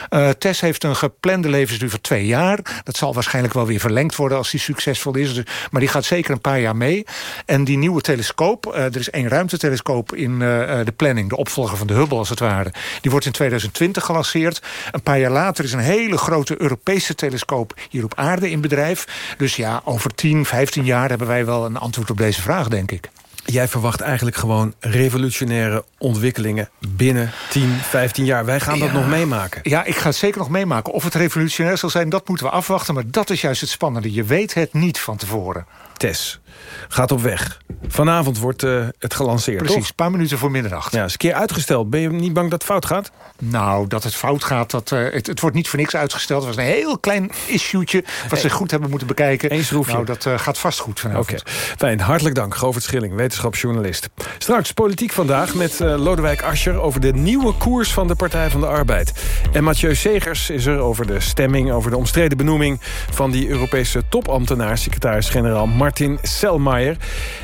[SPEAKER 27] Uh, Tess heeft een geplande levensduur van twee jaar. Dat zal waarschijnlijk wel weer verlengd worden als die succesvol is. Dus, maar die gaat zeker een paar jaar mee. En die nieuwe telescoop, uh, er is één ruimtetelescoop in uh, de planning... de opvolger van de Hubble als het ware. Die wordt in 2020 gelanceerd. Een paar jaar later is een hele grote Europese telescoop... hier op aarde in bedrijf. Dus ja, over 10, 15 jaar hebben wij wel een antwoord op deze vraag, denk ik.
[SPEAKER 3] Jij verwacht eigenlijk gewoon revolutionaire ontwikkelingen binnen 10, 15 jaar. Wij gaan dat nog meemaken.
[SPEAKER 27] Ja, ik ga het zeker nog meemaken. Of het revolutionair zal zijn, dat moeten we afwachten. Maar dat is juist het spannende. Je weet het niet van tevoren.
[SPEAKER 3] Tess gaat op weg. Vanavond wordt uh, het gelanceerd,
[SPEAKER 27] Precies,
[SPEAKER 3] een
[SPEAKER 27] paar minuten voor middernacht.
[SPEAKER 3] Ja, is een keer uitgesteld. Ben je niet bang dat het fout gaat?
[SPEAKER 27] Nou, dat het fout gaat, dat, uh, het, het, wordt niet voor niks uitgesteld. Het was een heel klein issue'tje wat ze goed hebben moeten bekijken.
[SPEAKER 3] Eén schroefje.
[SPEAKER 27] Nou, dat uh, gaat vast goed vanavond.
[SPEAKER 3] Oké, okay. fijn. Hartelijk dank, Govert Schilling, wetenschapsjournalist. Straks politiek vandaag met Lodewijk Asscher... over de nieuwe koers van de Partij van de Arbeid. En Mathieu Segers is er over de stemming... over de omstreden benoeming van die Europese topambtenaar... secretaris-generaal Martin Selmayr.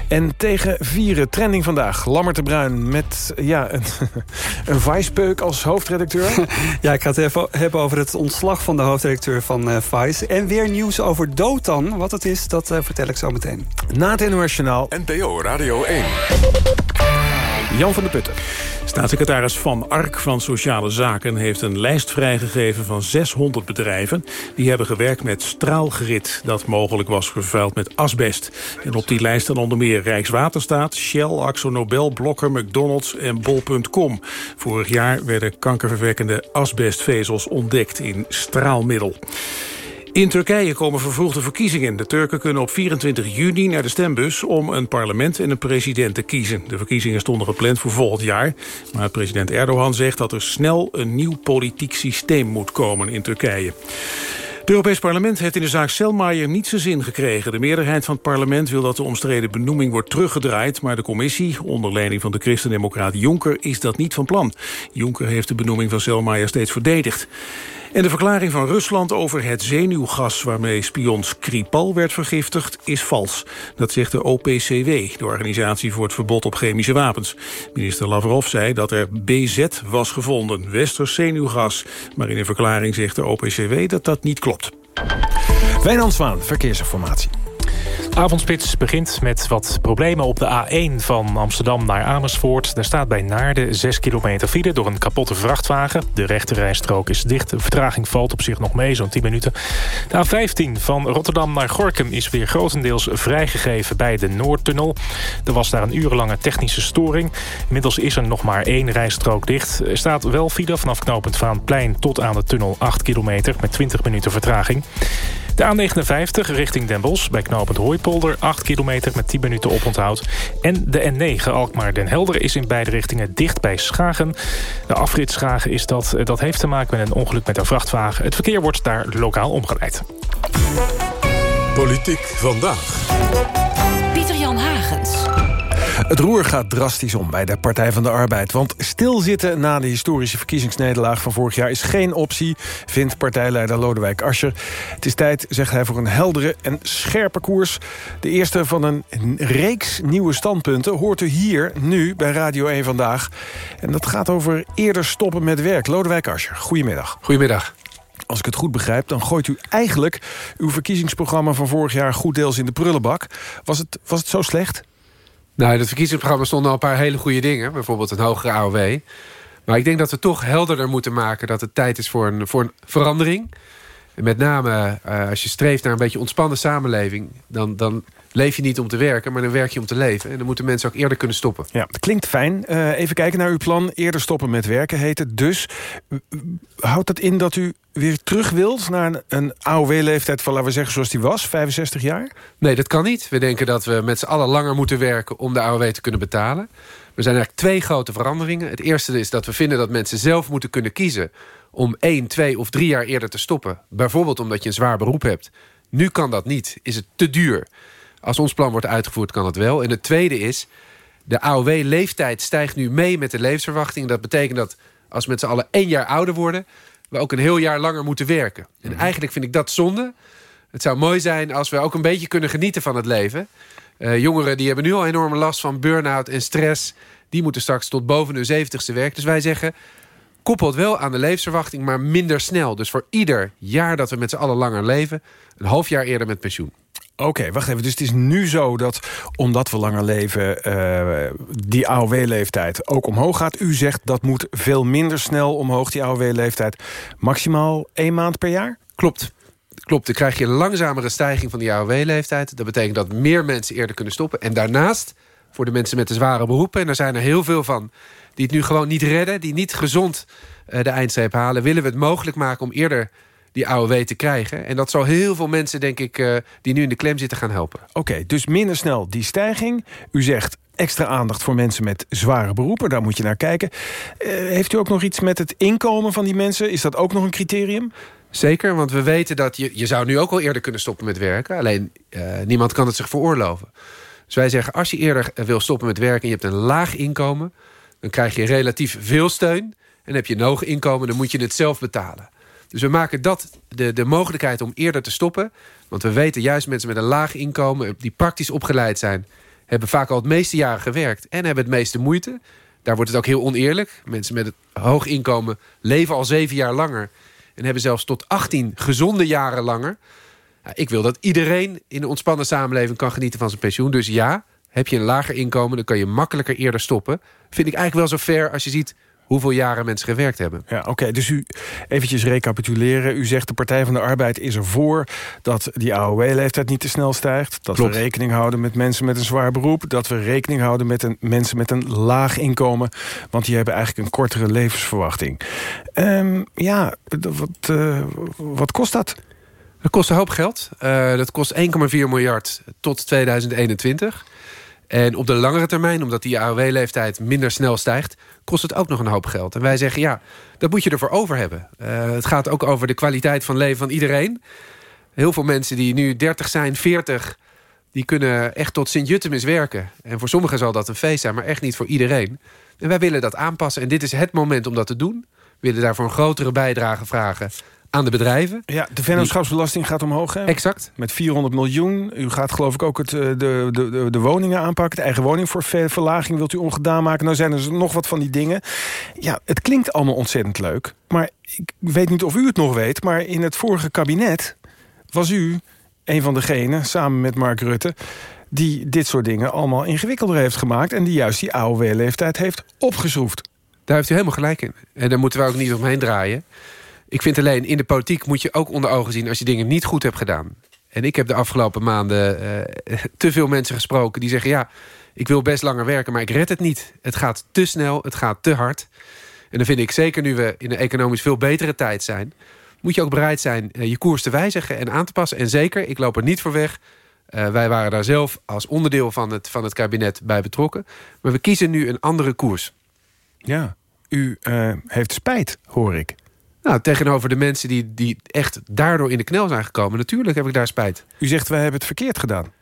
[SPEAKER 3] En tegen vieren trending vandaag. Lammert de Bruin met ja, een, een Vice-peuk als hoofdredacteur.
[SPEAKER 28] Ja, ik ga het even hebben over het ontslag van de hoofdredacteur van uh, Vice. En weer nieuws over Dotan. Wat het is, dat uh, vertel ik zo meteen.
[SPEAKER 3] Na het Journaal.
[SPEAKER 29] NPO Radio 1.
[SPEAKER 3] Jan van der Putten.
[SPEAKER 2] Staatssecretaris Van Ark van Sociale Zaken heeft een lijst vrijgegeven van 600 bedrijven. Die hebben gewerkt met straalgrit dat mogelijk was vervuild met asbest. En op die lijst dan onder meer Rijkswaterstaat, Shell, Axo Nobel, Blokker, McDonald's en Bol.com. Vorig jaar werden kankerverwekkende asbestvezels ontdekt in straalmiddel. In Turkije komen vervroegde verkiezingen. De Turken kunnen op 24 juni naar de stembus om een parlement en een president te kiezen. De verkiezingen stonden gepland voor volgend jaar. Maar president Erdogan zegt dat er snel een nieuw politiek systeem moet komen in Turkije. Het Europees Parlement heeft in de zaak Selmayr niet zijn zin gekregen. De meerderheid van het parlement wil dat de omstreden benoeming wordt teruggedraaid... maar de commissie, onder leiding van de christendemocraat Jonker, is dat niet van plan. Jonker heeft de benoeming van Selmayr steeds verdedigd. En de verklaring van Rusland over het zenuwgas... waarmee spion Skripal werd vergiftigd, is vals. Dat zegt de OPCW, de Organisatie voor het Verbod op Chemische Wapens. Minister Lavrov zei dat er BZ was gevonden, westers zenuwgas. Maar in een verklaring zegt de OPCW dat dat niet klopt.
[SPEAKER 3] Wijnand Zwaan, verkeersinformatie.
[SPEAKER 30] Avondspits begint met wat problemen op de A1 van Amsterdam naar Amersfoort. Daar staat bij Naarden 6 kilometer file door een kapotte vrachtwagen. De rechterrijstrook is dicht. De vertraging valt op zich nog mee, zo'n 10 minuten. De A15 van Rotterdam naar Gorkum is weer grotendeels vrijgegeven bij de Noordtunnel. Er was daar een urenlange technische storing. Inmiddels is er nog maar één rijstrook dicht. Er staat wel file vanaf knooppunt Vaanplein tot aan de tunnel 8 kilometer... met 20 minuten vertraging. De A59 richting Den Bosch bij knooppunt Hooipolder... 8 kilometer met 10 minuten oponthoud. En de N9 Alkmaar-Den Helder is in beide richtingen dicht bij Schagen. De afrit Schagen is dat, dat heeft te maken met een ongeluk met een vrachtwagen. Het verkeer wordt daar lokaal omgeleid.
[SPEAKER 29] Politiek vandaag.
[SPEAKER 31] Pieter-Jan Hagens.
[SPEAKER 3] Het roer gaat drastisch om bij de Partij van de Arbeid. Want stilzitten na de historische verkiezingsnederlaag van vorig jaar... is geen optie, vindt partijleider Lodewijk Asscher. Het is tijd, zegt hij, voor een heldere en scherpe koers. De eerste van een reeks nieuwe standpunten... hoort u hier, nu, bij Radio 1 Vandaag. En dat gaat over eerder stoppen met werk. Lodewijk Asscher, goedemiddag.
[SPEAKER 32] Goedemiddag.
[SPEAKER 3] Als ik het goed begrijp, dan gooit u eigenlijk... uw verkiezingsprogramma van vorig jaar goed deels in de prullenbak. Was het, was het zo slecht?
[SPEAKER 32] Nou, in het verkiezingsprogramma stonden al een paar hele goede dingen. Bijvoorbeeld een hogere AOW. Maar ik denk dat we toch helderder moeten maken... dat het tijd is voor een, voor een verandering. En met name uh, als je streeft naar een beetje ontspannen samenleving... Dan, dan leef je niet om te werken, maar dan werk je om te leven. En dan moeten mensen ook eerder kunnen stoppen.
[SPEAKER 3] Ja, dat klinkt fijn. Uh, even kijken naar uw plan. Eerder stoppen met werken heet het. Dus houdt dat in dat u weer terug wilt naar een, een AOW-leeftijd van, laten we zeggen, zoals die was, 65 jaar?
[SPEAKER 32] Nee, dat kan niet. We denken dat we met z'n allen langer moeten werken om de AOW te kunnen betalen. Er zijn eigenlijk twee grote veranderingen. Het eerste is dat we vinden dat mensen zelf moeten kunnen kiezen... om één, twee of drie jaar eerder te stoppen. Bijvoorbeeld omdat je een zwaar beroep hebt. Nu kan dat niet. Is het te duur. Als ons plan wordt uitgevoerd, kan het wel. En het tweede is, de AOW-leeftijd stijgt nu mee met de levensverwachting. Dat betekent dat als we met z'n allen één jaar ouder worden... we ook een heel jaar langer moeten werken. En mhm. eigenlijk vind ik dat zonde. Het zou mooi zijn als we ook een beetje kunnen genieten van het leven. Uh, jongeren die hebben nu al enorme last van burn-out en stress. Die moeten straks tot boven hun zeventigste werken. Dus wij zeggen, gekoppeld wel aan de levensverwachting, maar minder snel. Dus voor ieder jaar dat we met z'n allen langer leven... een half jaar eerder met pensioen.
[SPEAKER 3] Oké, wacht even. Dus het is nu zo dat, omdat we langer leven... Uh, die AOW-leeftijd ook omhoog gaat. U zegt dat moet veel minder snel omhoog, die AOW-leeftijd. Maximaal één maand per jaar?
[SPEAKER 32] Klopt. Klopt, dan krijg je een langzamere stijging van die AOW-leeftijd. Dat betekent dat meer mensen eerder kunnen stoppen. En daarnaast, voor de mensen met de zware beroepen... en daar zijn er heel veel van die het nu gewoon niet redden... die niet gezond uh, de eindstreep halen... willen we het mogelijk maken om eerder die AOW te krijgen. En dat zal heel veel mensen, denk ik, uh, die nu in de klem zitten gaan helpen.
[SPEAKER 3] Oké, dus minder snel die stijging. U zegt extra aandacht voor mensen met zware beroepen. Daar moet je naar kijken. Uh, heeft u ook nog iets met het inkomen van die mensen? Is dat ook nog een criterium?
[SPEAKER 32] Zeker, want we weten dat je... je zou nu ook al eerder kunnen stoppen met werken. Alleen, uh, niemand kan het zich veroorloven. Dus wij zeggen, als je eerder wil stoppen met werken... en je hebt een laag inkomen... dan krijg je relatief veel steun. En heb je een hoog inkomen, dan moet je het zelf betalen. Dus we maken dat de, de mogelijkheid om eerder te stoppen. Want we weten juist mensen met een laag inkomen... die praktisch opgeleid zijn... hebben vaak al het meeste jaren gewerkt... en hebben het meeste moeite. Daar wordt het ook heel oneerlijk. Mensen met het hoog inkomen leven al zeven jaar langer... en hebben zelfs tot 18 gezonde jaren langer. ik wil dat iedereen in een ontspannen samenleving... kan genieten van zijn pensioen. Dus ja, heb je een lager inkomen... dan kan je makkelijker eerder stoppen. Vind ik eigenlijk wel zo fair als je ziet hoeveel jaren mensen gewerkt hebben.
[SPEAKER 3] Ja, Oké, dus u eventjes recapituleren. U zegt de Partij van de Arbeid is ervoor dat die AOW-leeftijd niet te snel stijgt. Dat
[SPEAKER 32] Klopt.
[SPEAKER 3] we rekening houden met mensen met een zwaar beroep. Dat we rekening houden met een, mensen met een laag inkomen. Want die hebben eigenlijk een kortere levensverwachting. Um, ja, wat, uh, wat kost dat?
[SPEAKER 32] Dat kost een hoop geld. Uh, dat kost 1,4 miljard tot 2021. En op de langere termijn, omdat die AOW-leeftijd minder snel stijgt... kost het ook nog een hoop geld. En wij zeggen, ja, dat moet je ervoor over hebben. Uh, het gaat ook over de kwaliteit van leven van iedereen. Heel veel mensen die nu 30 zijn, 40... die kunnen echt tot Sint-Jutemis werken. En voor sommigen zal dat een feest zijn, maar echt niet voor iedereen. En wij willen dat aanpassen. En dit is het moment om dat te doen. We willen daarvoor een grotere bijdrage vragen aan de bedrijven.
[SPEAKER 3] Ja, de vennootschapsbelasting gaat omhoog. Hè?
[SPEAKER 32] Exact.
[SPEAKER 3] Met 400 miljoen. U gaat geloof ik ook het, de, de, de, de woningen aanpakken. De eigen woning voor verlaging wilt u ongedaan maken. Nou zijn er nog wat van die dingen. Ja, het klinkt allemaal ontzettend leuk. Maar ik weet niet of u het nog weet. Maar in het vorige kabinet was u een van degenen, samen met Mark Rutte... die dit soort dingen allemaal ingewikkelder heeft gemaakt... en die juist die AOW-leeftijd heeft opgeschroefd.
[SPEAKER 32] Daar heeft u helemaal gelijk in. En daar moeten we ook niet omheen draaien. Ik vind alleen, in de politiek moet je ook onder ogen zien... als je dingen niet goed hebt gedaan. En ik heb de afgelopen maanden uh, te veel mensen gesproken... die zeggen, ja, ik wil best langer werken... maar ik red het niet. Het gaat te snel, het gaat te hard. En dan vind ik, zeker nu we in een economisch veel betere tijd zijn... moet je ook bereid zijn uh, je koers te wijzigen en aan te passen. En zeker, ik loop er niet voor weg... Uh, wij waren daar zelf als onderdeel van het, van het kabinet bij betrokken. Maar we kiezen nu een andere koers.
[SPEAKER 3] Ja, u heeft spijt, hoor ik.
[SPEAKER 32] Nou, tegenover de mensen die, die echt daardoor in de knel zijn gekomen... natuurlijk heb ik daar spijt.
[SPEAKER 3] U zegt, wij hebben het verkeerd gedaan.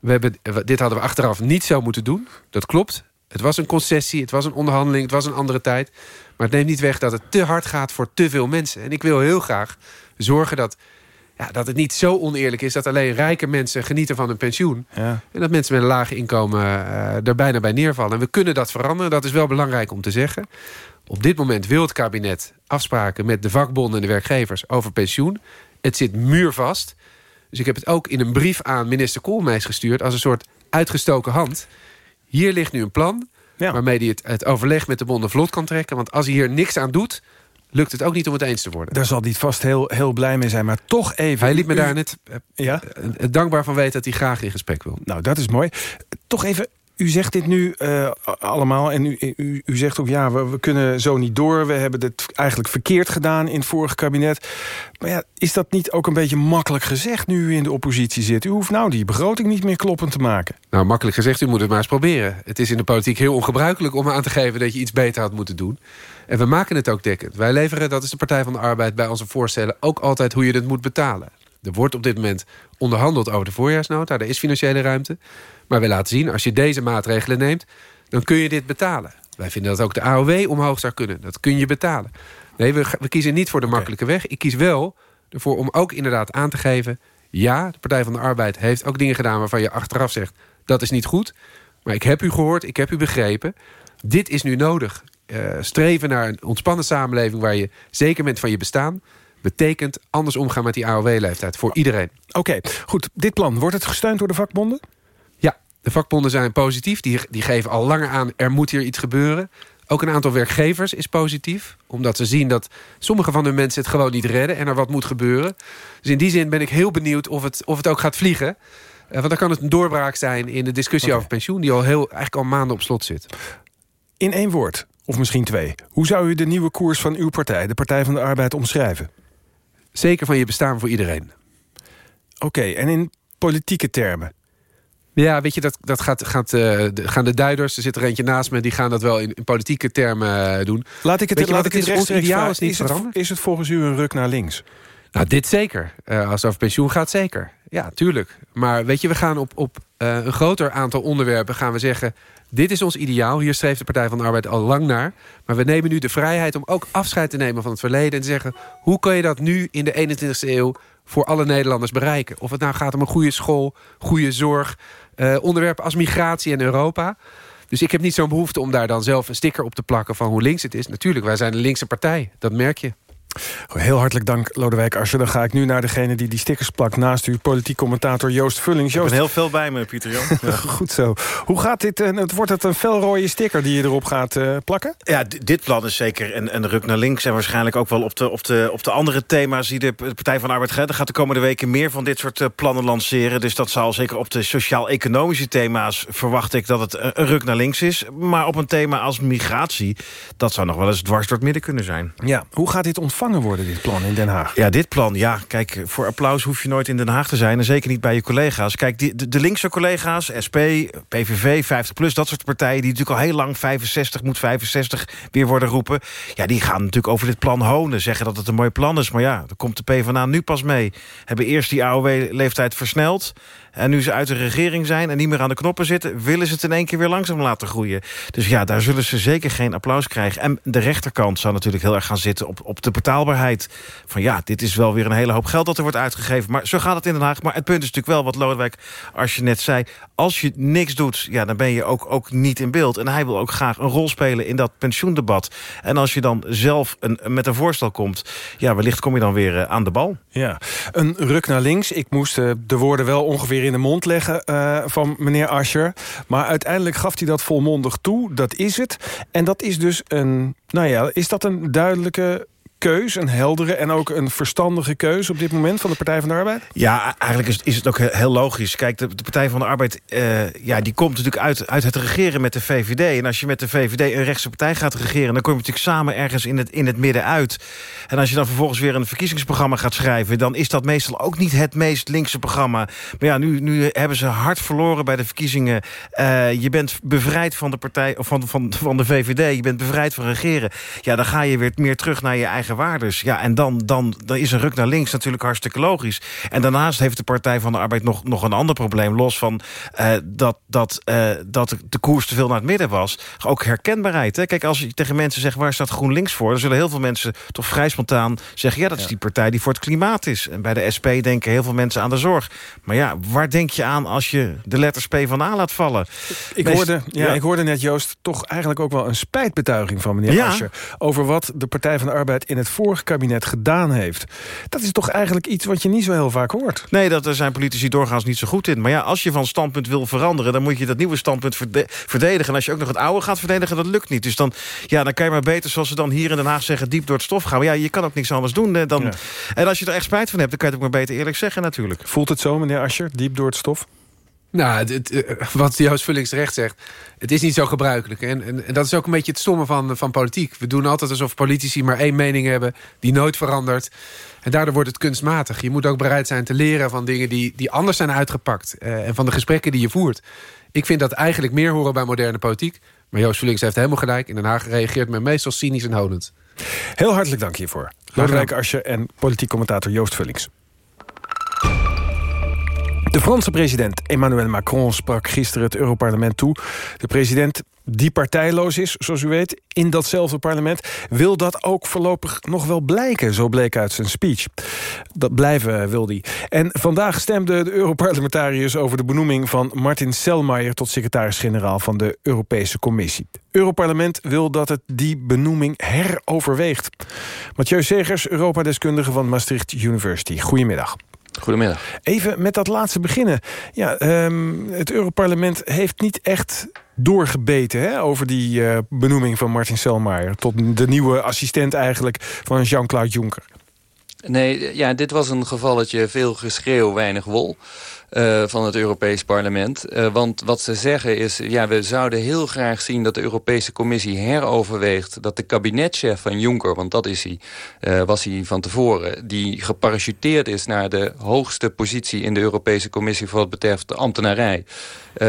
[SPEAKER 32] We hebben, dit hadden we achteraf niet zo moeten doen. Dat klopt. Het was een concessie, het was een onderhandeling, het was een andere tijd. Maar het neemt niet weg dat het te hard gaat voor te veel mensen. En ik wil heel graag zorgen dat, ja, dat het niet zo oneerlijk is... dat alleen rijke mensen genieten van hun pensioen.
[SPEAKER 3] Ja.
[SPEAKER 32] En dat mensen met een laag inkomen uh, er bijna bij neervallen. En we kunnen dat veranderen, dat is wel belangrijk om te zeggen. Op dit moment wil het kabinet afspraken met de vakbonden en de werkgevers over pensioen. Het zit muurvast. Dus ik heb het ook in een brief aan minister Koolmees gestuurd... als een soort uitgestoken hand. Hier ligt nu een plan ja. waarmee hij het, het overleg met de bonden vlot kan trekken. Want als hij hier niks aan doet, lukt het ook niet om het eens te worden.
[SPEAKER 3] Daar zal hij vast heel, heel blij mee zijn. Maar toch even...
[SPEAKER 32] Hij liet me daar net ja? dankbaar van weten dat hij graag in gesprek wil.
[SPEAKER 3] Nou, dat is mooi. Toch even u zegt dit nu uh, allemaal en u, u, zegt ook... ja, we, kunnen zo niet door. We hebben dit eigenlijk verkeerd gedaan in het vorige kabinet. Maar ja, is dat niet ook een beetje makkelijk gezegd... nu u in de oppositie zit? U hoeft nou die begroting niet meer kloppend te maken.
[SPEAKER 32] Nou, makkelijk gezegd, u moet het maar eens proberen. Het is in de politiek heel ongebruikelijk om aan te geven... dat je iets beter had moeten doen. En we maken het ook dekkend. Wij leveren, dat is de Partij van de Arbeid... bij onze voorstellen ook altijd hoe je het moet betalen. Er wordt op dit moment onderhandeld over de voorjaarsnota. Er is financiële ruimte. Maar we laten zien, als je deze maatregelen neemt... dan kun je dit betalen. Wij vinden dat ook de AOW omhoog zou kunnen. Dat kun je betalen. Nee, we, we kiezen niet voor de makkelijke weg. Ik kies wel ervoor om ook inderdaad aan te geven... ja, de Partij van de Arbeid heeft ook dingen gedaan... waarvan je achteraf zegt, dat is niet goed. Maar ik heb u gehoord, ik heb u begrepen. Dit is nu nodig. eh, streven naar een ontspannen samenleving... waar je zeker bent van je bestaan... betekent anders omgaan met die AOW-leeftijd voor iedereen.
[SPEAKER 3] Oké, goed. Dit plan, wordt het gesteund door de vakbonden?
[SPEAKER 32] De vakbonden zijn positief. Die, die geven al langer aan, er moet hier iets gebeuren. Ook een aantal werkgevers is positief. Omdat ze zien dat sommige van hun mensen het gewoon niet redden... en er wat moet gebeuren. Dus in die zin ben ik heel benieuwd of het, of het ook gaat vliegen. Eh, want dan kan het een doorbraak zijn in de discussie over pensioen... die al heel, eigenlijk al maanden op slot zit.
[SPEAKER 3] In één woord, of misschien twee. Hoe zou u de nieuwe koers van uw partij, de Partij van de Arbeid, omschrijven?
[SPEAKER 32] Zeker van je bestaan voor iedereen.
[SPEAKER 3] Oké, en in politieke termen?
[SPEAKER 32] Ja, weet je, dat, dat gaat, gaat, uh, de, gaan de duiders, er zit er eentje naast me... die gaan dat wel in, in politieke termen uh, doen.
[SPEAKER 3] Laat ik het,
[SPEAKER 32] weet
[SPEAKER 3] laat ik het
[SPEAKER 32] is, ons ideaal is niet
[SPEAKER 3] is het, is het volgens u een ruk naar links?
[SPEAKER 32] Nou, dit zeker. Uh, als het over pensioen gaat, zeker. Ja, tuurlijk. Maar weet je, we gaan op, op een groter aantal onderwerpen gaan we zeggen... dit is ons ideaal, hier streeft de Partij van de Arbeid al lang naar. Maar we nemen nu de vrijheid om ook afscheid te nemen van het verleden... en te zeggen, hoe kan je dat nu in de 21ste eeuw... voor alle Nederlanders bereiken? Of het nou gaat om een goede school, goede zorg... Uh, onderwerpen als migratie en Europa. Dus ik heb niet zo'n behoefte om daar dan zelf een sticker op te plakken... van hoe links het is. Natuurlijk, wij zijn een linkse partij. Dat merk je.
[SPEAKER 3] Heel hartelijk dank, Lodewijk Asscher. Dan ga ik nu naar degene die die stickers plakt... naast u, politiek commentator Joost Vullings.
[SPEAKER 20] Joost... Ik ben heel veel bij me, Pieter Jan.
[SPEAKER 3] Ja. Goed zo. Hoe gaat dit? Uh, wordt het een felrooie sticker die je erop gaat uh, plakken?
[SPEAKER 20] Ja, dit plan is zeker een, een ruk naar links... en waarschijnlijk ook wel op de, op de, op de andere thema's... die de Partij van de Arbeid gaat. Gaat de komende weken meer van dit soort uh, plannen lanceren. Dus dat zal zeker op de sociaal-economische thema's... verwacht ik dat het een ruk naar links is. Maar op een thema als migratie... dat zou nog wel eens dwars door het midden kunnen zijn.
[SPEAKER 3] Ja, hoe gaat dit ontvangen worden, dit plan in Den Haag?
[SPEAKER 20] Ja, dit plan, ja, kijk, voor applaus hoef je nooit in Den Haag te zijn... en zeker niet bij je collega's. Kijk, die, de, de linkse collega's, SP, PVV, 50PLUS... dat soort partijen die natuurlijk al heel lang 65 moet 65 weer worden roepen... ja, die gaan natuurlijk over dit plan honen, zeggen dat het een mooi plan is. Maar ja, dan komt de PvdA nu pas mee. Hebben eerst die AOW-leeftijd versneld... En nu ze uit de regering zijn en niet meer aan de knoppen zitten... willen ze het in één keer weer langzaam laten groeien. Dus ja, daar zullen ze zeker geen applaus krijgen. En de rechterkant zou natuurlijk heel erg gaan zitten op, op de betaalbaarheid. Van ja, dit is wel weer een hele hoop geld dat er wordt uitgegeven. Maar zo gaat het in Den Haag. Maar het punt is natuurlijk wel wat Lodewijk, als je net zei... als je niks doet, ja, dan ben je ook, ook niet in beeld. En hij wil ook graag een rol spelen in dat pensioendebat. En als je dan zelf een, met een voorstel komt... ja, wellicht kom je dan weer uh, aan de bal.
[SPEAKER 3] Ja, een ruk naar links. Ik moest uh, de woorden wel ongeveer in de mond leggen uh, van meneer Ascher. Maar uiteindelijk gaf hij dat volmondig toe. Dat is het. En dat is dus een... Nou ja, is dat een duidelijke keus, een heldere en ook een verstandige keus op dit moment van de Partij van de Arbeid?
[SPEAKER 20] Ja, eigenlijk is, is het ook heel logisch. Kijk, de, Partij van de Arbeid uh, ja, die komt natuurlijk uit, uit het regeren met de VVD. En als je met de VVD een rechtse partij gaat regeren... dan kom je natuurlijk samen ergens in het, in het midden uit. En als je dan vervolgens weer een verkiezingsprogramma gaat schrijven... dan is dat meestal ook niet het meest linkse programma. Maar ja, nu, nu hebben ze hard verloren bij de verkiezingen. Uh, je bent bevrijd van de, partij, of van, van, van de VVD. Je bent bevrijd van regeren. Ja, dan ga je weer meer terug naar je eigen waardes. Ja, en dan, dan, dan is een ruk naar links natuurlijk hartstikke logisch. En daarnaast heeft de Partij van de Arbeid nog, nog een ander probleem. Los van uh, dat, dat, uh, dat de koers te veel naar het midden was. Ook herkenbaarheid. Hè? Kijk, als je tegen mensen zegt waar staat GroenLinks voor... dan zullen heel veel mensen toch vrij spontaan zeggen... ja, dat is die partij die voor het klimaat is. En bij de SP denken heel veel mensen aan de zorg. Maar ja, waar denk je aan als je de letters P van A laat vallen?
[SPEAKER 3] Ik, Meest, hoorde, ja, ja, ik hoorde net, Joost, toch eigenlijk ook wel een spijtbetuiging van meneer
[SPEAKER 20] Ja.
[SPEAKER 3] Asscher... over wat de Partij van de Arbeid in het vorige kabinet gedaan heeft. Dat is toch eigenlijk iets wat je niet zo heel vaak hoort.
[SPEAKER 20] Nee, dat, daar zijn politici doorgaans niet zo goed in. Maar ja, als je van standpunt wil veranderen... dan moet je dat nieuwe standpunt verde verdedigen. En als je ook nog het oude gaat verdedigen, dat lukt niet. Dus dan, ja, dan kan je maar beter, zoals ze dan hier in Den Haag zeggen... diep door het stof gaan. Maar ja, je kan ook niks anders doen. Dan...
[SPEAKER 3] Ja.
[SPEAKER 20] En als je er echt spijt van hebt, dan kan je het ook maar beter eerlijk zeggen natuurlijk.
[SPEAKER 3] Voelt het zo, meneer Asscher, diep door het stof?
[SPEAKER 32] Nou, het, eh, wat Joost Vullings terecht zegt... het is niet zo gebruikelijk. En, en, en dat is ook een beetje het stomme van, van politiek. We doen altijd alsof politici maar één mening hebben... die nooit verandert. En daardoor wordt het kunstmatig. Je moet ook bereid zijn te leren van dingen die, die anders zijn uitgepakt. eh, en van de gesprekken die je voert. Ik vind dat eigenlijk meer horen bij moderne politiek. Maar Joost Vullings heeft helemaal gelijk. In Den Haag reageert men meestal cynisch en honend.
[SPEAKER 3] Heel hartelijk dank hiervoor. Lodewijk Asscher en politiek commentator Joost Vullings. De Franse president Emmanuel Macron sprak gisteren het Europarlement toe. De president die partijloos is, zoals u weet, in datzelfde parlement... wil dat ook voorlopig nog wel blijken, zo bleek uit zijn speech. Dat blijven wil hij. En vandaag stemden de Europarlementariërs over de benoeming van Martin Selmayr... tot secretaris-generaal van de Europese Commissie. Europarlement wil dat het die benoeming heroverweegt. Mathieu Segers, Europadeskundige van Maastricht University. Goedemiddag.
[SPEAKER 33] Goedemiddag.
[SPEAKER 3] Even met dat laatste beginnen. Ja, um, het Europarlement heeft niet echt doorgebeten hè, over die uh, benoeming van Martin Selmayr... tot de nieuwe assistent eigenlijk van Jean-Claude Juncker.
[SPEAKER 33] Nee, ja, dit was een gevalletje veel geschreeuw, weinig wol. Uh, van het Europees Parlement. Uh, want wat ze zeggen is, ja, we zouden heel graag zien dat de Europese Commissie heroverweegt dat de kabinetchef van Juncker, want dat is hij, uh, was hij van tevoren, die geparachuteerd is naar de hoogste positie in de Europese Commissie voor wat betreft de ambtenarij.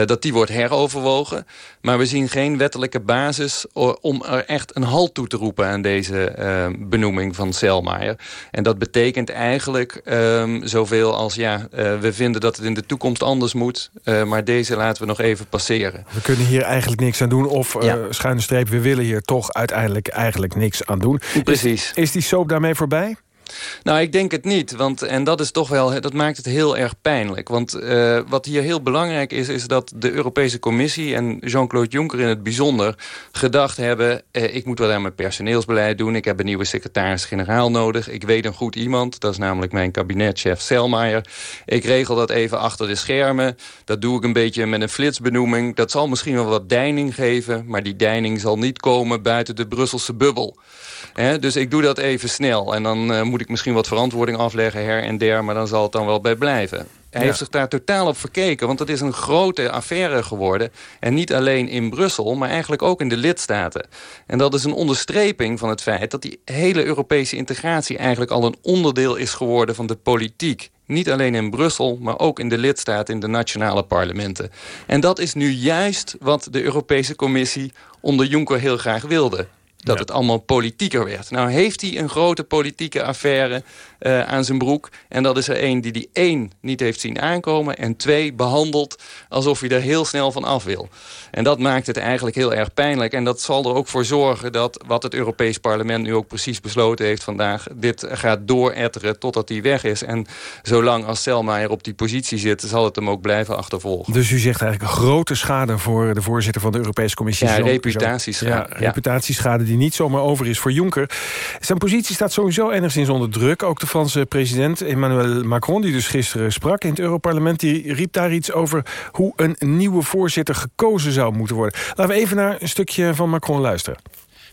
[SPEAKER 33] Dat die wordt heroverwogen. Maar we zien geen wettelijke basis om er echt een halt toe te roepen aan deze benoeming van Selmayr. En dat betekent eigenlijk um, zoveel als, ja, we vinden dat het in de toekomst anders moet. maar deze laten we nog even passeren.
[SPEAKER 3] We kunnen hier eigenlijk niks aan doen. Of ja. schuine streep, we willen hier toch uiteindelijk eigenlijk niks aan doen.
[SPEAKER 33] Precies.
[SPEAKER 3] Is, is die soap daarmee voorbij?
[SPEAKER 33] Nou, ik denk het niet. Want, en dat is toch wel, dat maakt het heel erg pijnlijk. Want uh, wat hier heel belangrijk is, is dat de Europese Commissie en Jean-Claude Juncker in het bijzonder gedacht hebben, uh, ik moet wat aan mijn personeelsbeleid doen. Ik heb een nieuwe secretaris-generaal nodig. Ik weet een goed iemand. Dat is namelijk mijn kabinetchef Selmayr. Ik regel dat even achter de schermen. Dat doe ik een beetje met een flitsbenoeming. Dat zal misschien wel wat deining geven. Maar die deining zal niet komen buiten de Brusselse bubbel. He, dus ik doe dat even snel. En dan uh, moet ik misschien wat verantwoording afleggen her en der... maar dan zal het dan wel bij blijven. Hij ja. heeft zich daar totaal op verkeken, want het is een grote affaire geworden. En niet alleen in Brussel, maar eigenlijk ook in de lidstaten. En dat is een onderstreping van het feit dat die hele Europese integratie... eigenlijk al een onderdeel is geworden van de politiek. Niet alleen in Brussel, maar ook in de lidstaten, in de nationale parlementen. En dat is nu juist wat de Europese Commissie onder Juncker heel graag wilde dat ja. het allemaal politieker werd. Nou heeft hij een grote politieke affaire uh, aan zijn broek. En dat is er één die die één niet heeft zien aankomen... en twee behandelt alsof hij er heel snel van af wil. En dat maakt het eigenlijk heel erg pijnlijk. En dat zal er ook voor zorgen dat wat het Europees Parlement... nu ook precies besloten heeft vandaag... dit gaat dooretteren totdat hij weg is. En zolang als Selmayr op die positie zit... zal het hem ook blijven achtervolgen.
[SPEAKER 3] Dus u zegt eigenlijk grote schade voor de voorzitter van de Europese Commissie.
[SPEAKER 33] Ja, reputatieschade.
[SPEAKER 3] Ja. reputatieschade die niet zomaar over is voor Juncker. Zijn positie staat sowieso enigszins onder druk. Ook de Franse president Emmanuel Macron, die dus gisteren sprak in het Europarlement... die riep daar iets over hoe een nieuwe voorzitter gekozen zou moeten worden. Laten we even naar een stukje van Macron luisteren.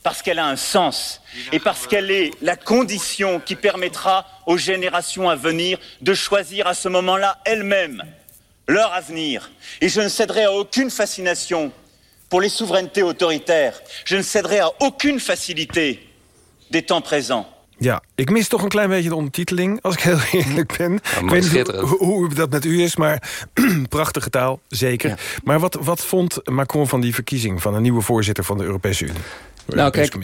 [SPEAKER 34] Parce qu'elle a un sens et parce qu'elle est la condition qui permettra aux générations à venir de choisir à ce moment-là elles-mêmes leur avenir. Et je ne céderai à aucune fascination pour les souverainetés autoritaires. Je ne céderai à aucune facilité des temps présents.
[SPEAKER 3] Ja, ik mis toch een klein beetje de ondertiteling, als ik heel eerlijk ben.
[SPEAKER 33] Ja,
[SPEAKER 3] ik weet niet hoe, hoe, dat met u is, maar prachtige taal, zeker. Ja. Maar wat, wat vond Macron van die verkiezing... van een nieuwe voorzitter van de Europese Unie?
[SPEAKER 33] Nou, kijk,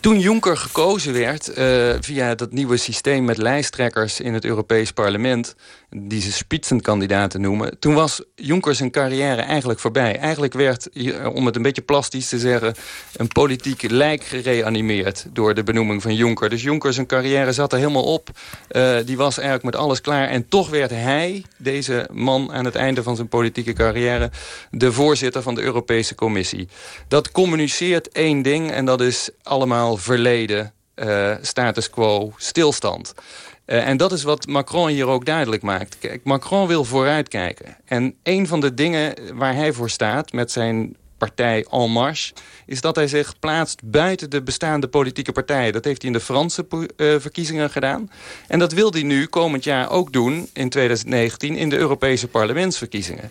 [SPEAKER 33] toen Juncker gekozen werd uh, via dat nieuwe systeem met lijsttrekkers in het Europees Parlement, die ze spitsenkandidaten noemen, toen was Juncker zijn carrière eigenlijk voorbij. Eigenlijk werd, om het een beetje plastisch te zeggen, een politiek lijk gereanimeerd door de benoeming van Juncker. Dus Juncker zijn carrière zat er helemaal op. Uh, die was eigenlijk met alles klaar. En toch werd hij, deze man aan het einde van zijn politieke carrière, de voorzitter van de Europese Commissie. Dat communiceert één ding en dat is allemaal verleden, uh, status quo, stilstand. Uh, en dat is wat Macron hier ook duidelijk maakt. Kijk, Macron wil vooruitkijken. En een van de dingen waar hij voor staat met zijn partij En Marche... is dat hij zich plaatst buiten de bestaande politieke partijen. Dat heeft hij in de Franse uh, verkiezingen gedaan. En dat wil hij nu komend jaar ook doen, in 2019... in de Europese parlementsverkiezingen.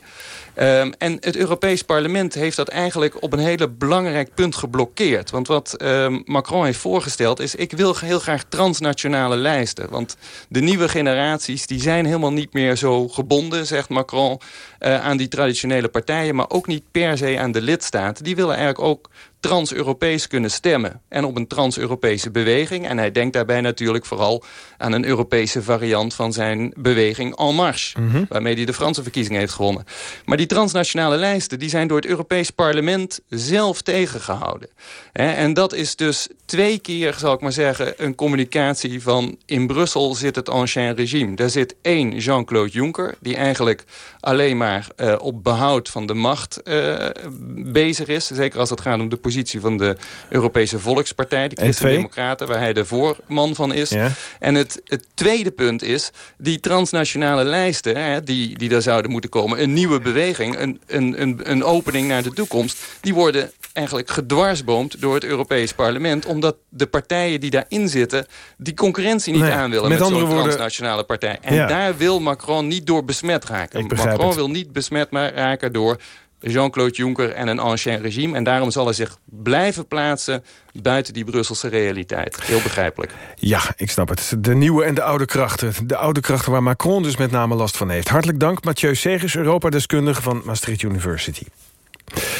[SPEAKER 33] Um, en het Europees Parlement heeft dat eigenlijk op een hele belangrijk punt geblokkeerd. Want wat um, Macron heeft voorgesteld is... ik wil heel graag transnationale lijsten. Want de nieuwe generaties die zijn helemaal niet meer zo gebonden, zegt Macron... Uh, aan die traditionele partijen, maar ook niet per se aan de lidstaten. Die willen eigenlijk ook trans-Europees kunnen stemmen. En op een trans-Europese beweging. En hij denkt daarbij natuurlijk vooral aan een Europese variant van zijn beweging En Marche.
[SPEAKER 3] Mhm.
[SPEAKER 33] Waarmee hij de Franse verkiezingen heeft gewonnen. Maar die transnationale lijsten die zijn door het Europees Parlement zelf tegengehouden. En dat is dus twee keer, zal ik maar zeggen, een communicatie van... in Brussel zit het ancien regime. Daar zit één Jean-Claude Juncker, die eigenlijk alleen maar eh, op behoud van de macht eh, bezig is. Zeker als het gaat om de positie van de Europese Volkspartij, de
[SPEAKER 3] En
[SPEAKER 33] Christen-Democraten, waar hij de voorman van is.
[SPEAKER 3] Ja.
[SPEAKER 33] En het, het tweede punt is, die transnationale lijsten, hè, die, die daar zouden moeten komen, een nieuwe beweging, een, een, een, een opening naar de toekomst, die worden eigenlijk gedwarsboomd door het Europees Parlement, omdat de partijen die daarin zitten, die concurrentie niet
[SPEAKER 3] Nee,
[SPEAKER 33] aan willen
[SPEAKER 3] met
[SPEAKER 33] met, zo'n transnationale partij. En
[SPEAKER 3] Ja.
[SPEAKER 33] daar wil Macron niet door besmet raken. Macron
[SPEAKER 3] het.
[SPEAKER 33] wil niet besmet raken door Jean-Claude Juncker en een ancien regime. En daarom zal hij zich blijven plaatsen buiten die Brusselse realiteit. Heel begrijpelijk.
[SPEAKER 3] Ja, ik snap het. De nieuwe en de oude krachten. De oude krachten waar Macron dus met name last van heeft. Hartelijk dank, Mathieu Segers, Europa-deskundige van Maastricht University.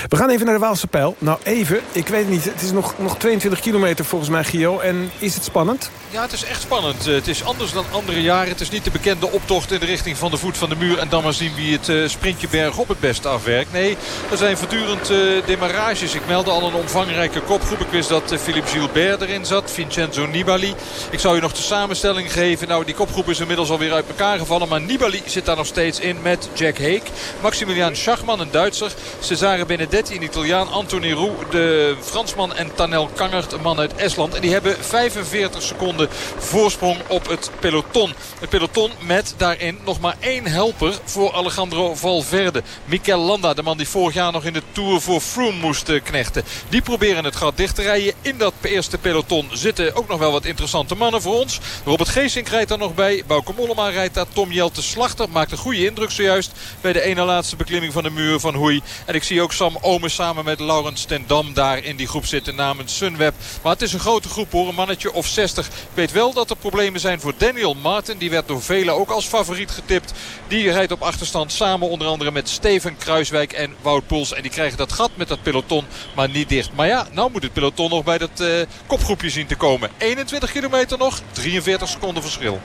[SPEAKER 3] We gaan even naar de Waalse pijl. Nou, even. Ik weet niet. Het is nog, nog 22 kilometer volgens mij, Gio. En is het spannend?
[SPEAKER 19] Ja, het is echt spannend. Eh, Het is anders dan andere jaren. Het is niet de bekende optocht in de richting van de voet van de muur. En dan maar zien wie het eh, sprintje bergop het beste afwerkt. Nee, er zijn voortdurend eh, demarages. Ik meldde al een omvangrijke kopgroep. Ik wist dat Philippe Gilbert erin zat. Vincenzo Nibali. Ik zou je nog de samenstelling geven. Nou, die kopgroep is inmiddels alweer uit elkaar gevallen. Maar Nibali zit daar nog steeds in met Jack Haek. Maximilian Schachman, een Duitser. Cesare Benedetti, een Italiaan. Anthony Roux, de Fransman. En Tanel Kangert, een man uit Estland. En die hebben 45 seconden voorsprong op het peloton. Het peloton met daarin nog maar één helper voor Alejandro Valverde. Mikel Landa, de man die vorig jaar nog in de Tour voor Froome moest eh, knechten. Die proberen het gat dicht te rijden. In dat eerste peloton zitten ook nog wel wat interessante mannen voor ons. Robert Geesink rijdt daar nog bij. Bauke Mollema rijdt daar. Tom Jelte Slachter maakt een goede indruk zojuist bij de ene laatste beklimming van de muur van Hoei. En ik zie ook Sam Omen samen met Laurens ten Dam daar in die groep zitten namens Sunweb. Maar het is een grote groep hoor, een mannetje of 60. Ik weet wel dat er problemen zijn voor Daniel Martin. Die werd door velen ook als favoriet getipt. Die rijdt op achterstand samen onder andere met Steven Kruiswijk en Wout Poels. En die krijgen dat gat met dat peloton maar niet dicht. Maar ja, nou moet het peloton nog bij dat eh, kopgroepje zien te komen. 21 kilometer nog, 43 seconden verschil.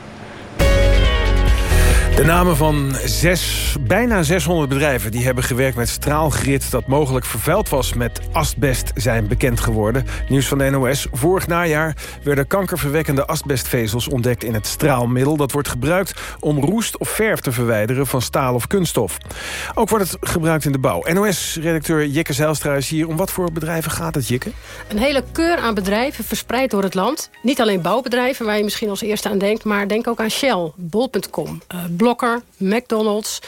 [SPEAKER 3] De namen van zes, bijna 600 bedrijven... die hebben gewerkt met straalgrit dat mogelijk vervuild was met asbest... zijn bekend geworden. Nieuws van de NOS. Vorig najaar werden kankerverwekkende asbestvezels ontdekt... in het straalmiddel dat wordt gebruikt om roest of verf te verwijderen... van staal of kunststof. Ook wordt het gebruikt in de bouw. NOS-redacteur Jikke Zijlstra is hier. Om wat voor bedrijven gaat het, Jikke?
[SPEAKER 35] Een hele keur aan bedrijven verspreid door het land. Niet alleen bouwbedrijven, waar je misschien als eerste aan denkt... maar denk ook aan Shell, Bol.com, eh, Blokker, McDonald's,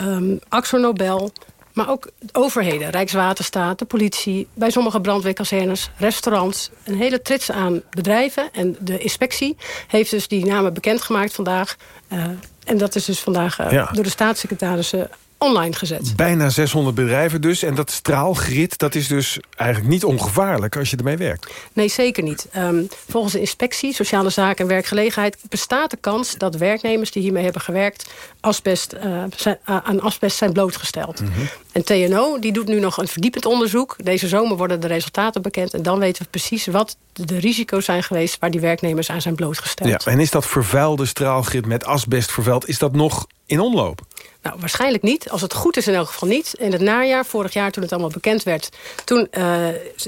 [SPEAKER 35] um, Axo Nobel... maar ook overheden, Rijkswaterstaat, de politie... bij sommige brandweerkazernes, restaurants... een hele trits aan bedrijven. En de inspectie heeft dus die namen bekendgemaakt vandaag... Uh, en dat is dus vandaag uh,
[SPEAKER 3] Ja.
[SPEAKER 35] door de staatssecretarissen online gezet.
[SPEAKER 3] Bijna 600 bedrijven dus. En dat straalgrit, dat is dus eigenlijk niet ongevaarlijk als je ermee werkt.
[SPEAKER 35] Nee, zeker niet. Um, volgens de inspectie Sociale Zaken en Werkgelegenheid... bestaat de kans dat werknemers die hiermee hebben gewerkt... Asbest, uh, zijn, uh, aan asbest zijn blootgesteld.
[SPEAKER 3] Mhm.
[SPEAKER 35] Mm -hmm. En TNO die doet nu nog een verdiepend onderzoek. Deze zomer worden de resultaten bekend. En dan weten we precies wat de risico's zijn geweest... waar die werknemers aan zijn blootgesteld.
[SPEAKER 3] Ja, en is dat vervuilde straalgrit met asbest vervuild... is dat nog in omloop?
[SPEAKER 35] Nou, waarschijnlijk niet. Als het goed is in elk geval niet. In het najaar, vorig jaar toen het allemaal bekend werd... toen uh,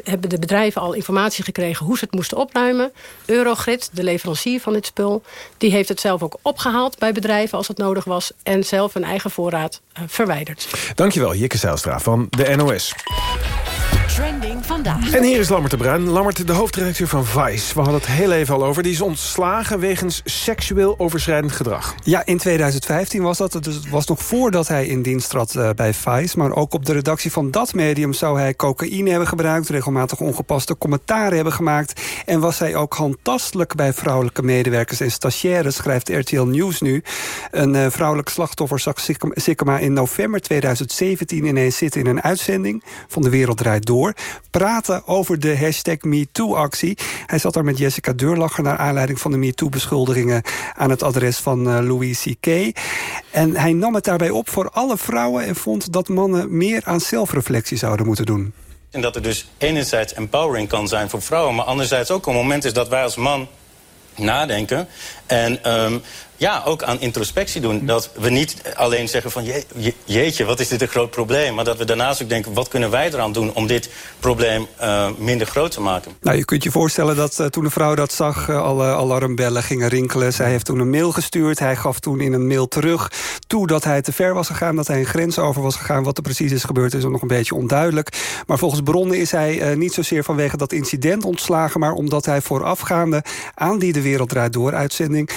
[SPEAKER 35] hebben de bedrijven al informatie gekregen hoe ze het moesten opruimen. Eurogrid, de leverancier van dit spul... die heeft het zelf ook opgehaald bij bedrijven als het nodig was... en zelf een eigen voorraad uh, verwijderd.
[SPEAKER 3] Dankjewel, Jikke Zijlstra van de NOS.
[SPEAKER 21] Trending vandaag.
[SPEAKER 3] En hier is Lammert de Bruin. Lammert, de hoofdredacteur van Vice. We hadden het heel even al over. Die is ontslagen wegens seksueel overschrijdend gedrag.
[SPEAKER 28] Ja, in 2015 was dat. Dus het was nog voordat hij in dienst trad uh, bij Vice. Maar ook op de redactie van dat medium zou hij cocaïne hebben gebruikt... regelmatig ongepaste commentaren hebben gemaakt... en was hij ook handtastelijk bij vrouwelijke medewerkers en stagiaires... schrijft RTL Nieuws nu. Een uh, vrouwelijk slachtoffer zag Sikkema in november 2017 ineens zitten in een uitzending... van De Wereld Draait Door praten over de hashtag MeToo-actie. Hij zat daar met Jessica Deurlacher... naar aanleiding van de MeToo-beschuldigingen... aan het adres van uh, Louis C.K. En hij nam het daarbij op voor alle vrouwen... en vond dat mannen meer aan zelfreflectie zouden moeten doen.
[SPEAKER 36] En dat er dus enerzijds empowering kan zijn voor vrouwen... maar anderzijds ook een moment is dat wij als man nadenken. En um, ja, ook aan introspectie doen. Dat we niet alleen zeggen van je, je, jeetje, wat is dit een groot probleem. Maar dat we daarnaast ook denken, wat kunnen wij eraan doen om dit probleem uh, minder groot te maken.
[SPEAKER 28] Nou, je kunt je voorstellen dat uh, toen de vrouw dat zag, uh, alle alarmbellen gingen rinkelen. Zij heeft toen een mail gestuurd. Hij gaf toen in een mail terug toe dat hij te ver was gegaan. Dat hij een grens over was gegaan. Wat er precies is gebeurd is nog een beetje onduidelijk. Maar volgens bronnen is hij niet zozeer vanwege dat incident ontslagen. Maar omdat hij voorafgaande aan die De Wereld Draait Door uitzending...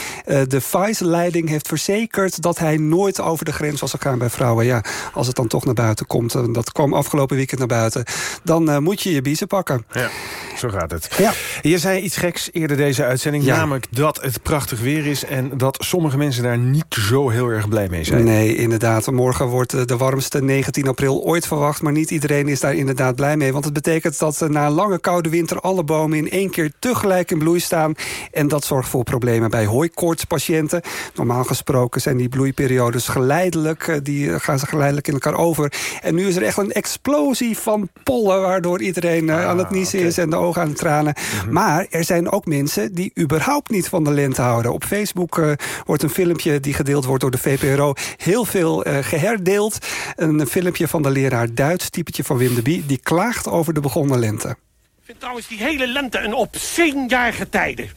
[SPEAKER 28] de Vice-leiding heeft verzekerd dat hij nooit over de grens was gegaan bij vrouwen. Ja, als het dan toch naar buiten komt, en dat kwam afgelopen weekend naar buiten... dan uh, moet je je biezen pakken.
[SPEAKER 3] Ja, zo gaat het.
[SPEAKER 28] Ja.
[SPEAKER 3] Je zei iets geks eerder deze uitzending,
[SPEAKER 28] Ja.
[SPEAKER 3] namelijk dat het prachtig weer is... en dat sommige mensen daar niet zo heel erg blij mee zijn.
[SPEAKER 28] Nee, inderdaad. Morgen wordt eh, de warmste 19 april ooit verwacht... maar niet iedereen is daar inderdaad blij mee. Want het betekent dat eh, na een lange koude winter... alle bomen in één keer tegelijk in bloei staan. En dat zorgt voor problemen bij hooikoortspatiënten. Normaal gesproken zijn die bloeiperiodes geleidelijk. eh, Die eh, gaan ze geleidelijk in elkaar over. En nu is er echt een explosie van pollen... waardoor iedereen eh, aan het niezen is en de ogen aan het tranen. Maar er zijn ook mensen die überhaupt niet van de lente houden. Op Facebook eh, wordt een filmpje die gedeeld wordt door de VPRO... heel veel eh, geherdeeld. Een filmpje van de leraar Duits, typetje van Wim de Bie... die klaagt over de begonnen lente.
[SPEAKER 37] Ik vind trouwens die hele lente een opzienjarige tijden.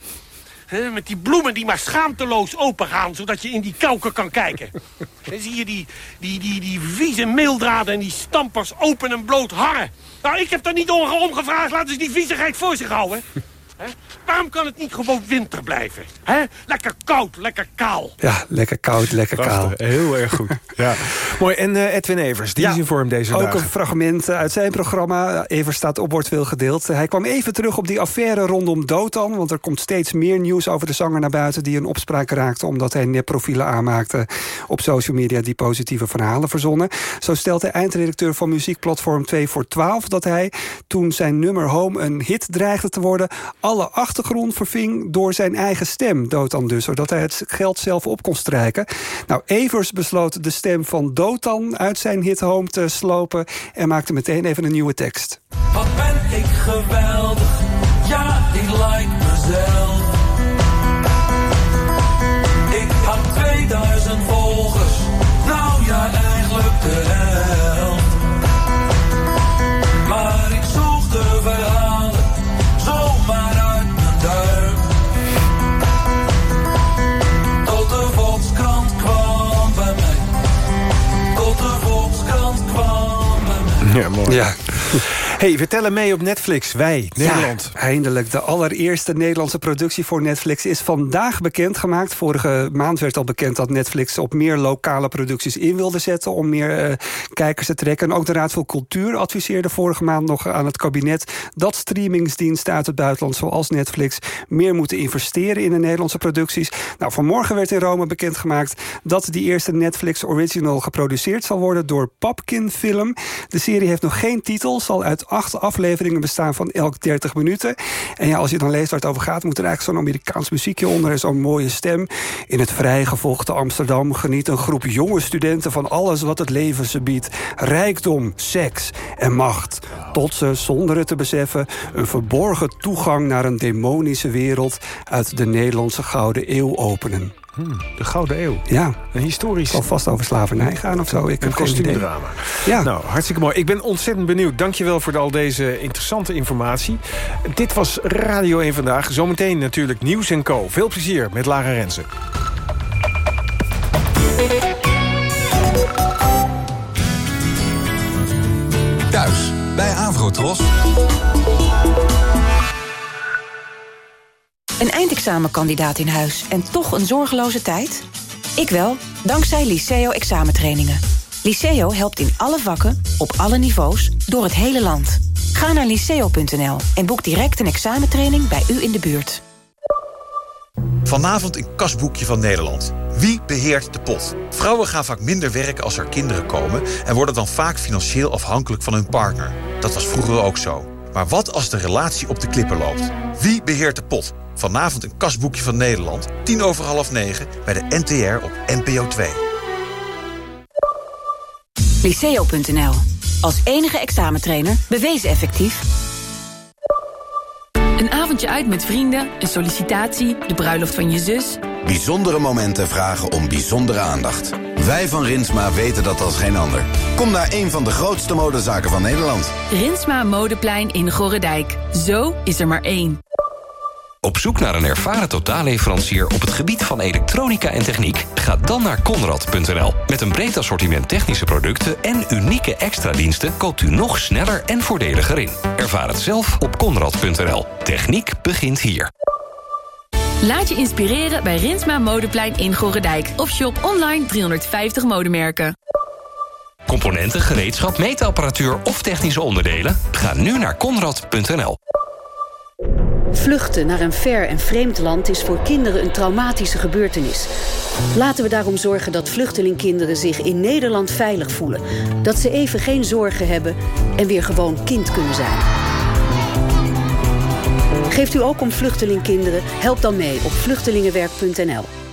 [SPEAKER 37] Met die bloemen die maar schaamteloos opengaan... zodat je in die kauken kan kijken. Dan zie je die, die, die, die vieze meeldraden en die stampers open en bloot hangen. Nou, ik heb daar niet om gevraagd. Laten ze die viezigheid voor zich houden. Hè? Waarom kan het niet gewoon winter blijven? Hè? Lekker koud, lekker kaal.
[SPEAKER 28] Ja, lekker koud, lekker kaal.
[SPEAKER 3] Heel erg goed. Ja. Mooi. En eh, Edwin Evers, die is in vorm deze
[SPEAKER 28] ook
[SPEAKER 3] dagen.
[SPEAKER 28] een fragment uit zijn programma. Evers staat op, wordt veel gedeeld. Hij kwam even terug op die affaire rondom Dotan. Want er komt steeds meer nieuws over de zanger naar buiten... die in opspraak raakte omdat hij nepprofielen aanmaakte... op social media die positieve verhalen verzonnen. Zo stelt hij eindredacteur van muziekplatform 2 voor 12... dat hij, toen zijn nummer Home een hit dreigde te worden... alle achtergrond verving door zijn eigen stem, Dotan dus... zodat hij het geld zelf op kon strijken. Nou, Evers besloot de stem van Dotan uit zijn hit Home te slopen... en maakte meteen even een nieuwe tekst.
[SPEAKER 38] Wat ben ik geweldig, ja, ik like mezelf. Ik had 2000 volgers, nou ja, eigenlijk de
[SPEAKER 3] Ja, mooi.
[SPEAKER 28] Ja.
[SPEAKER 3] Hey, we tellen mee op Netflix. Wij, Nederland.
[SPEAKER 28] Ja, eindelijk. De allereerste Nederlandse productie voor Netflix is vandaag bekendgemaakt. Vorige maand werd al bekend dat Netflix op meer lokale producties in wilde zetten... om meer eh, kijkers te trekken. En ook de Raad voor Cultuur adviseerde vorige maand nog aan het kabinet... dat streamingsdiensten uit het buitenland zoals Netflix... meer moeten investeren in de Nederlandse producties. Nou, vanmorgen werd in Rome bekendgemaakt... dat die eerste Netflix original geproduceerd zal worden door Papkin Film. De serie heeft nog geen titel, zal uit acht afleveringen bestaan van elk 30 minuten. En ja, als je dan leest waar het over gaat... moet er eigenlijk zo'n Amerikaans muziekje onder en zo'n mooie stem. In het vrijgevochten Amsterdam geniet een groep jonge studenten... van alles wat het leven ze biedt. Rijkdom, seks en macht. Tot ze, zonder het te beseffen... een verborgen toegang naar een demonische wereld... uit de Nederlandse Gouden Eeuw openen.
[SPEAKER 3] Hmm, de Gouden Eeuw.
[SPEAKER 28] Ja.
[SPEAKER 3] Een historisch...
[SPEAKER 28] zal vast over slavernij gaan of zo. Ik
[SPEAKER 3] Een kostuumdrama.
[SPEAKER 28] Ja.
[SPEAKER 3] Nou, hartstikke mooi. Ik ben ontzettend benieuwd. Dankjewel voor al deze interessante informatie. Dit was Radio 1 Vandaag. Zometeen natuurlijk Nieuws en Co. Veel plezier met Lara Rensen.
[SPEAKER 39] Thuis bij Avrotros.
[SPEAKER 40] Een eindexamenkandidaat in huis en toch een zorgeloze tijd? Ik wel, dankzij Liceo examentrainingen. Liceo helpt in alle vakken, op alle niveaus, door het hele land. Ga naar liceo.nl en boek direct een examentraining bij u in de buurt.
[SPEAKER 41] Vanavond een kasboekje van Nederland. Wie beheert de pot? Vrouwen gaan vaak minder werken als er kinderen komen... en worden dan vaak financieel afhankelijk van hun partner. Dat was vroeger ook zo. Maar wat als de relatie op de klippen loopt? Wie beheert de pot? Vanavond een kasboekje van Nederland. Tien over half negen bij de NTR op NPO 2.
[SPEAKER 40] Liceo.nl. Als enige examentrainer bewezen effectief.
[SPEAKER 24] Een avondje uit met vrienden, een sollicitatie, de bruiloft van je zus.
[SPEAKER 42] Bijzondere momenten vragen om bijzondere aandacht. Wij van Rinsma weten dat als geen ander. Kom naar een van de grootste modezaken van Nederland.
[SPEAKER 24] Rinsma Modeplein in Gorredijk. Zo is er maar één.
[SPEAKER 43] Op zoek naar een ervaren totaalleverancier op het gebied van elektronica en techniek? Ga dan naar Conrad.nl. Met een breed assortiment technische producten en unieke extra diensten koopt u nog sneller en voordeliger in. Ervaar het zelf op Conrad.nl. Techniek begint hier.
[SPEAKER 24] Laat je inspireren bij Rinsma Modeplein in Gorredijk. Of shop online 350 modemerken.
[SPEAKER 43] Componenten, gereedschap, meetapparatuur of technische onderdelen? Ga nu naar Conrad.nl.
[SPEAKER 31] Vluchten naar een ver en vreemd land is voor kinderen een traumatische gebeurtenis. Laten we daarom zorgen dat vluchtelingkinderen zich in Nederland veilig voelen. Dat ze even geen zorgen hebben en weer gewoon kind kunnen zijn. Geeft u ook om vluchtelingkinderen? Help dan mee op vluchtelingenwerk.nl.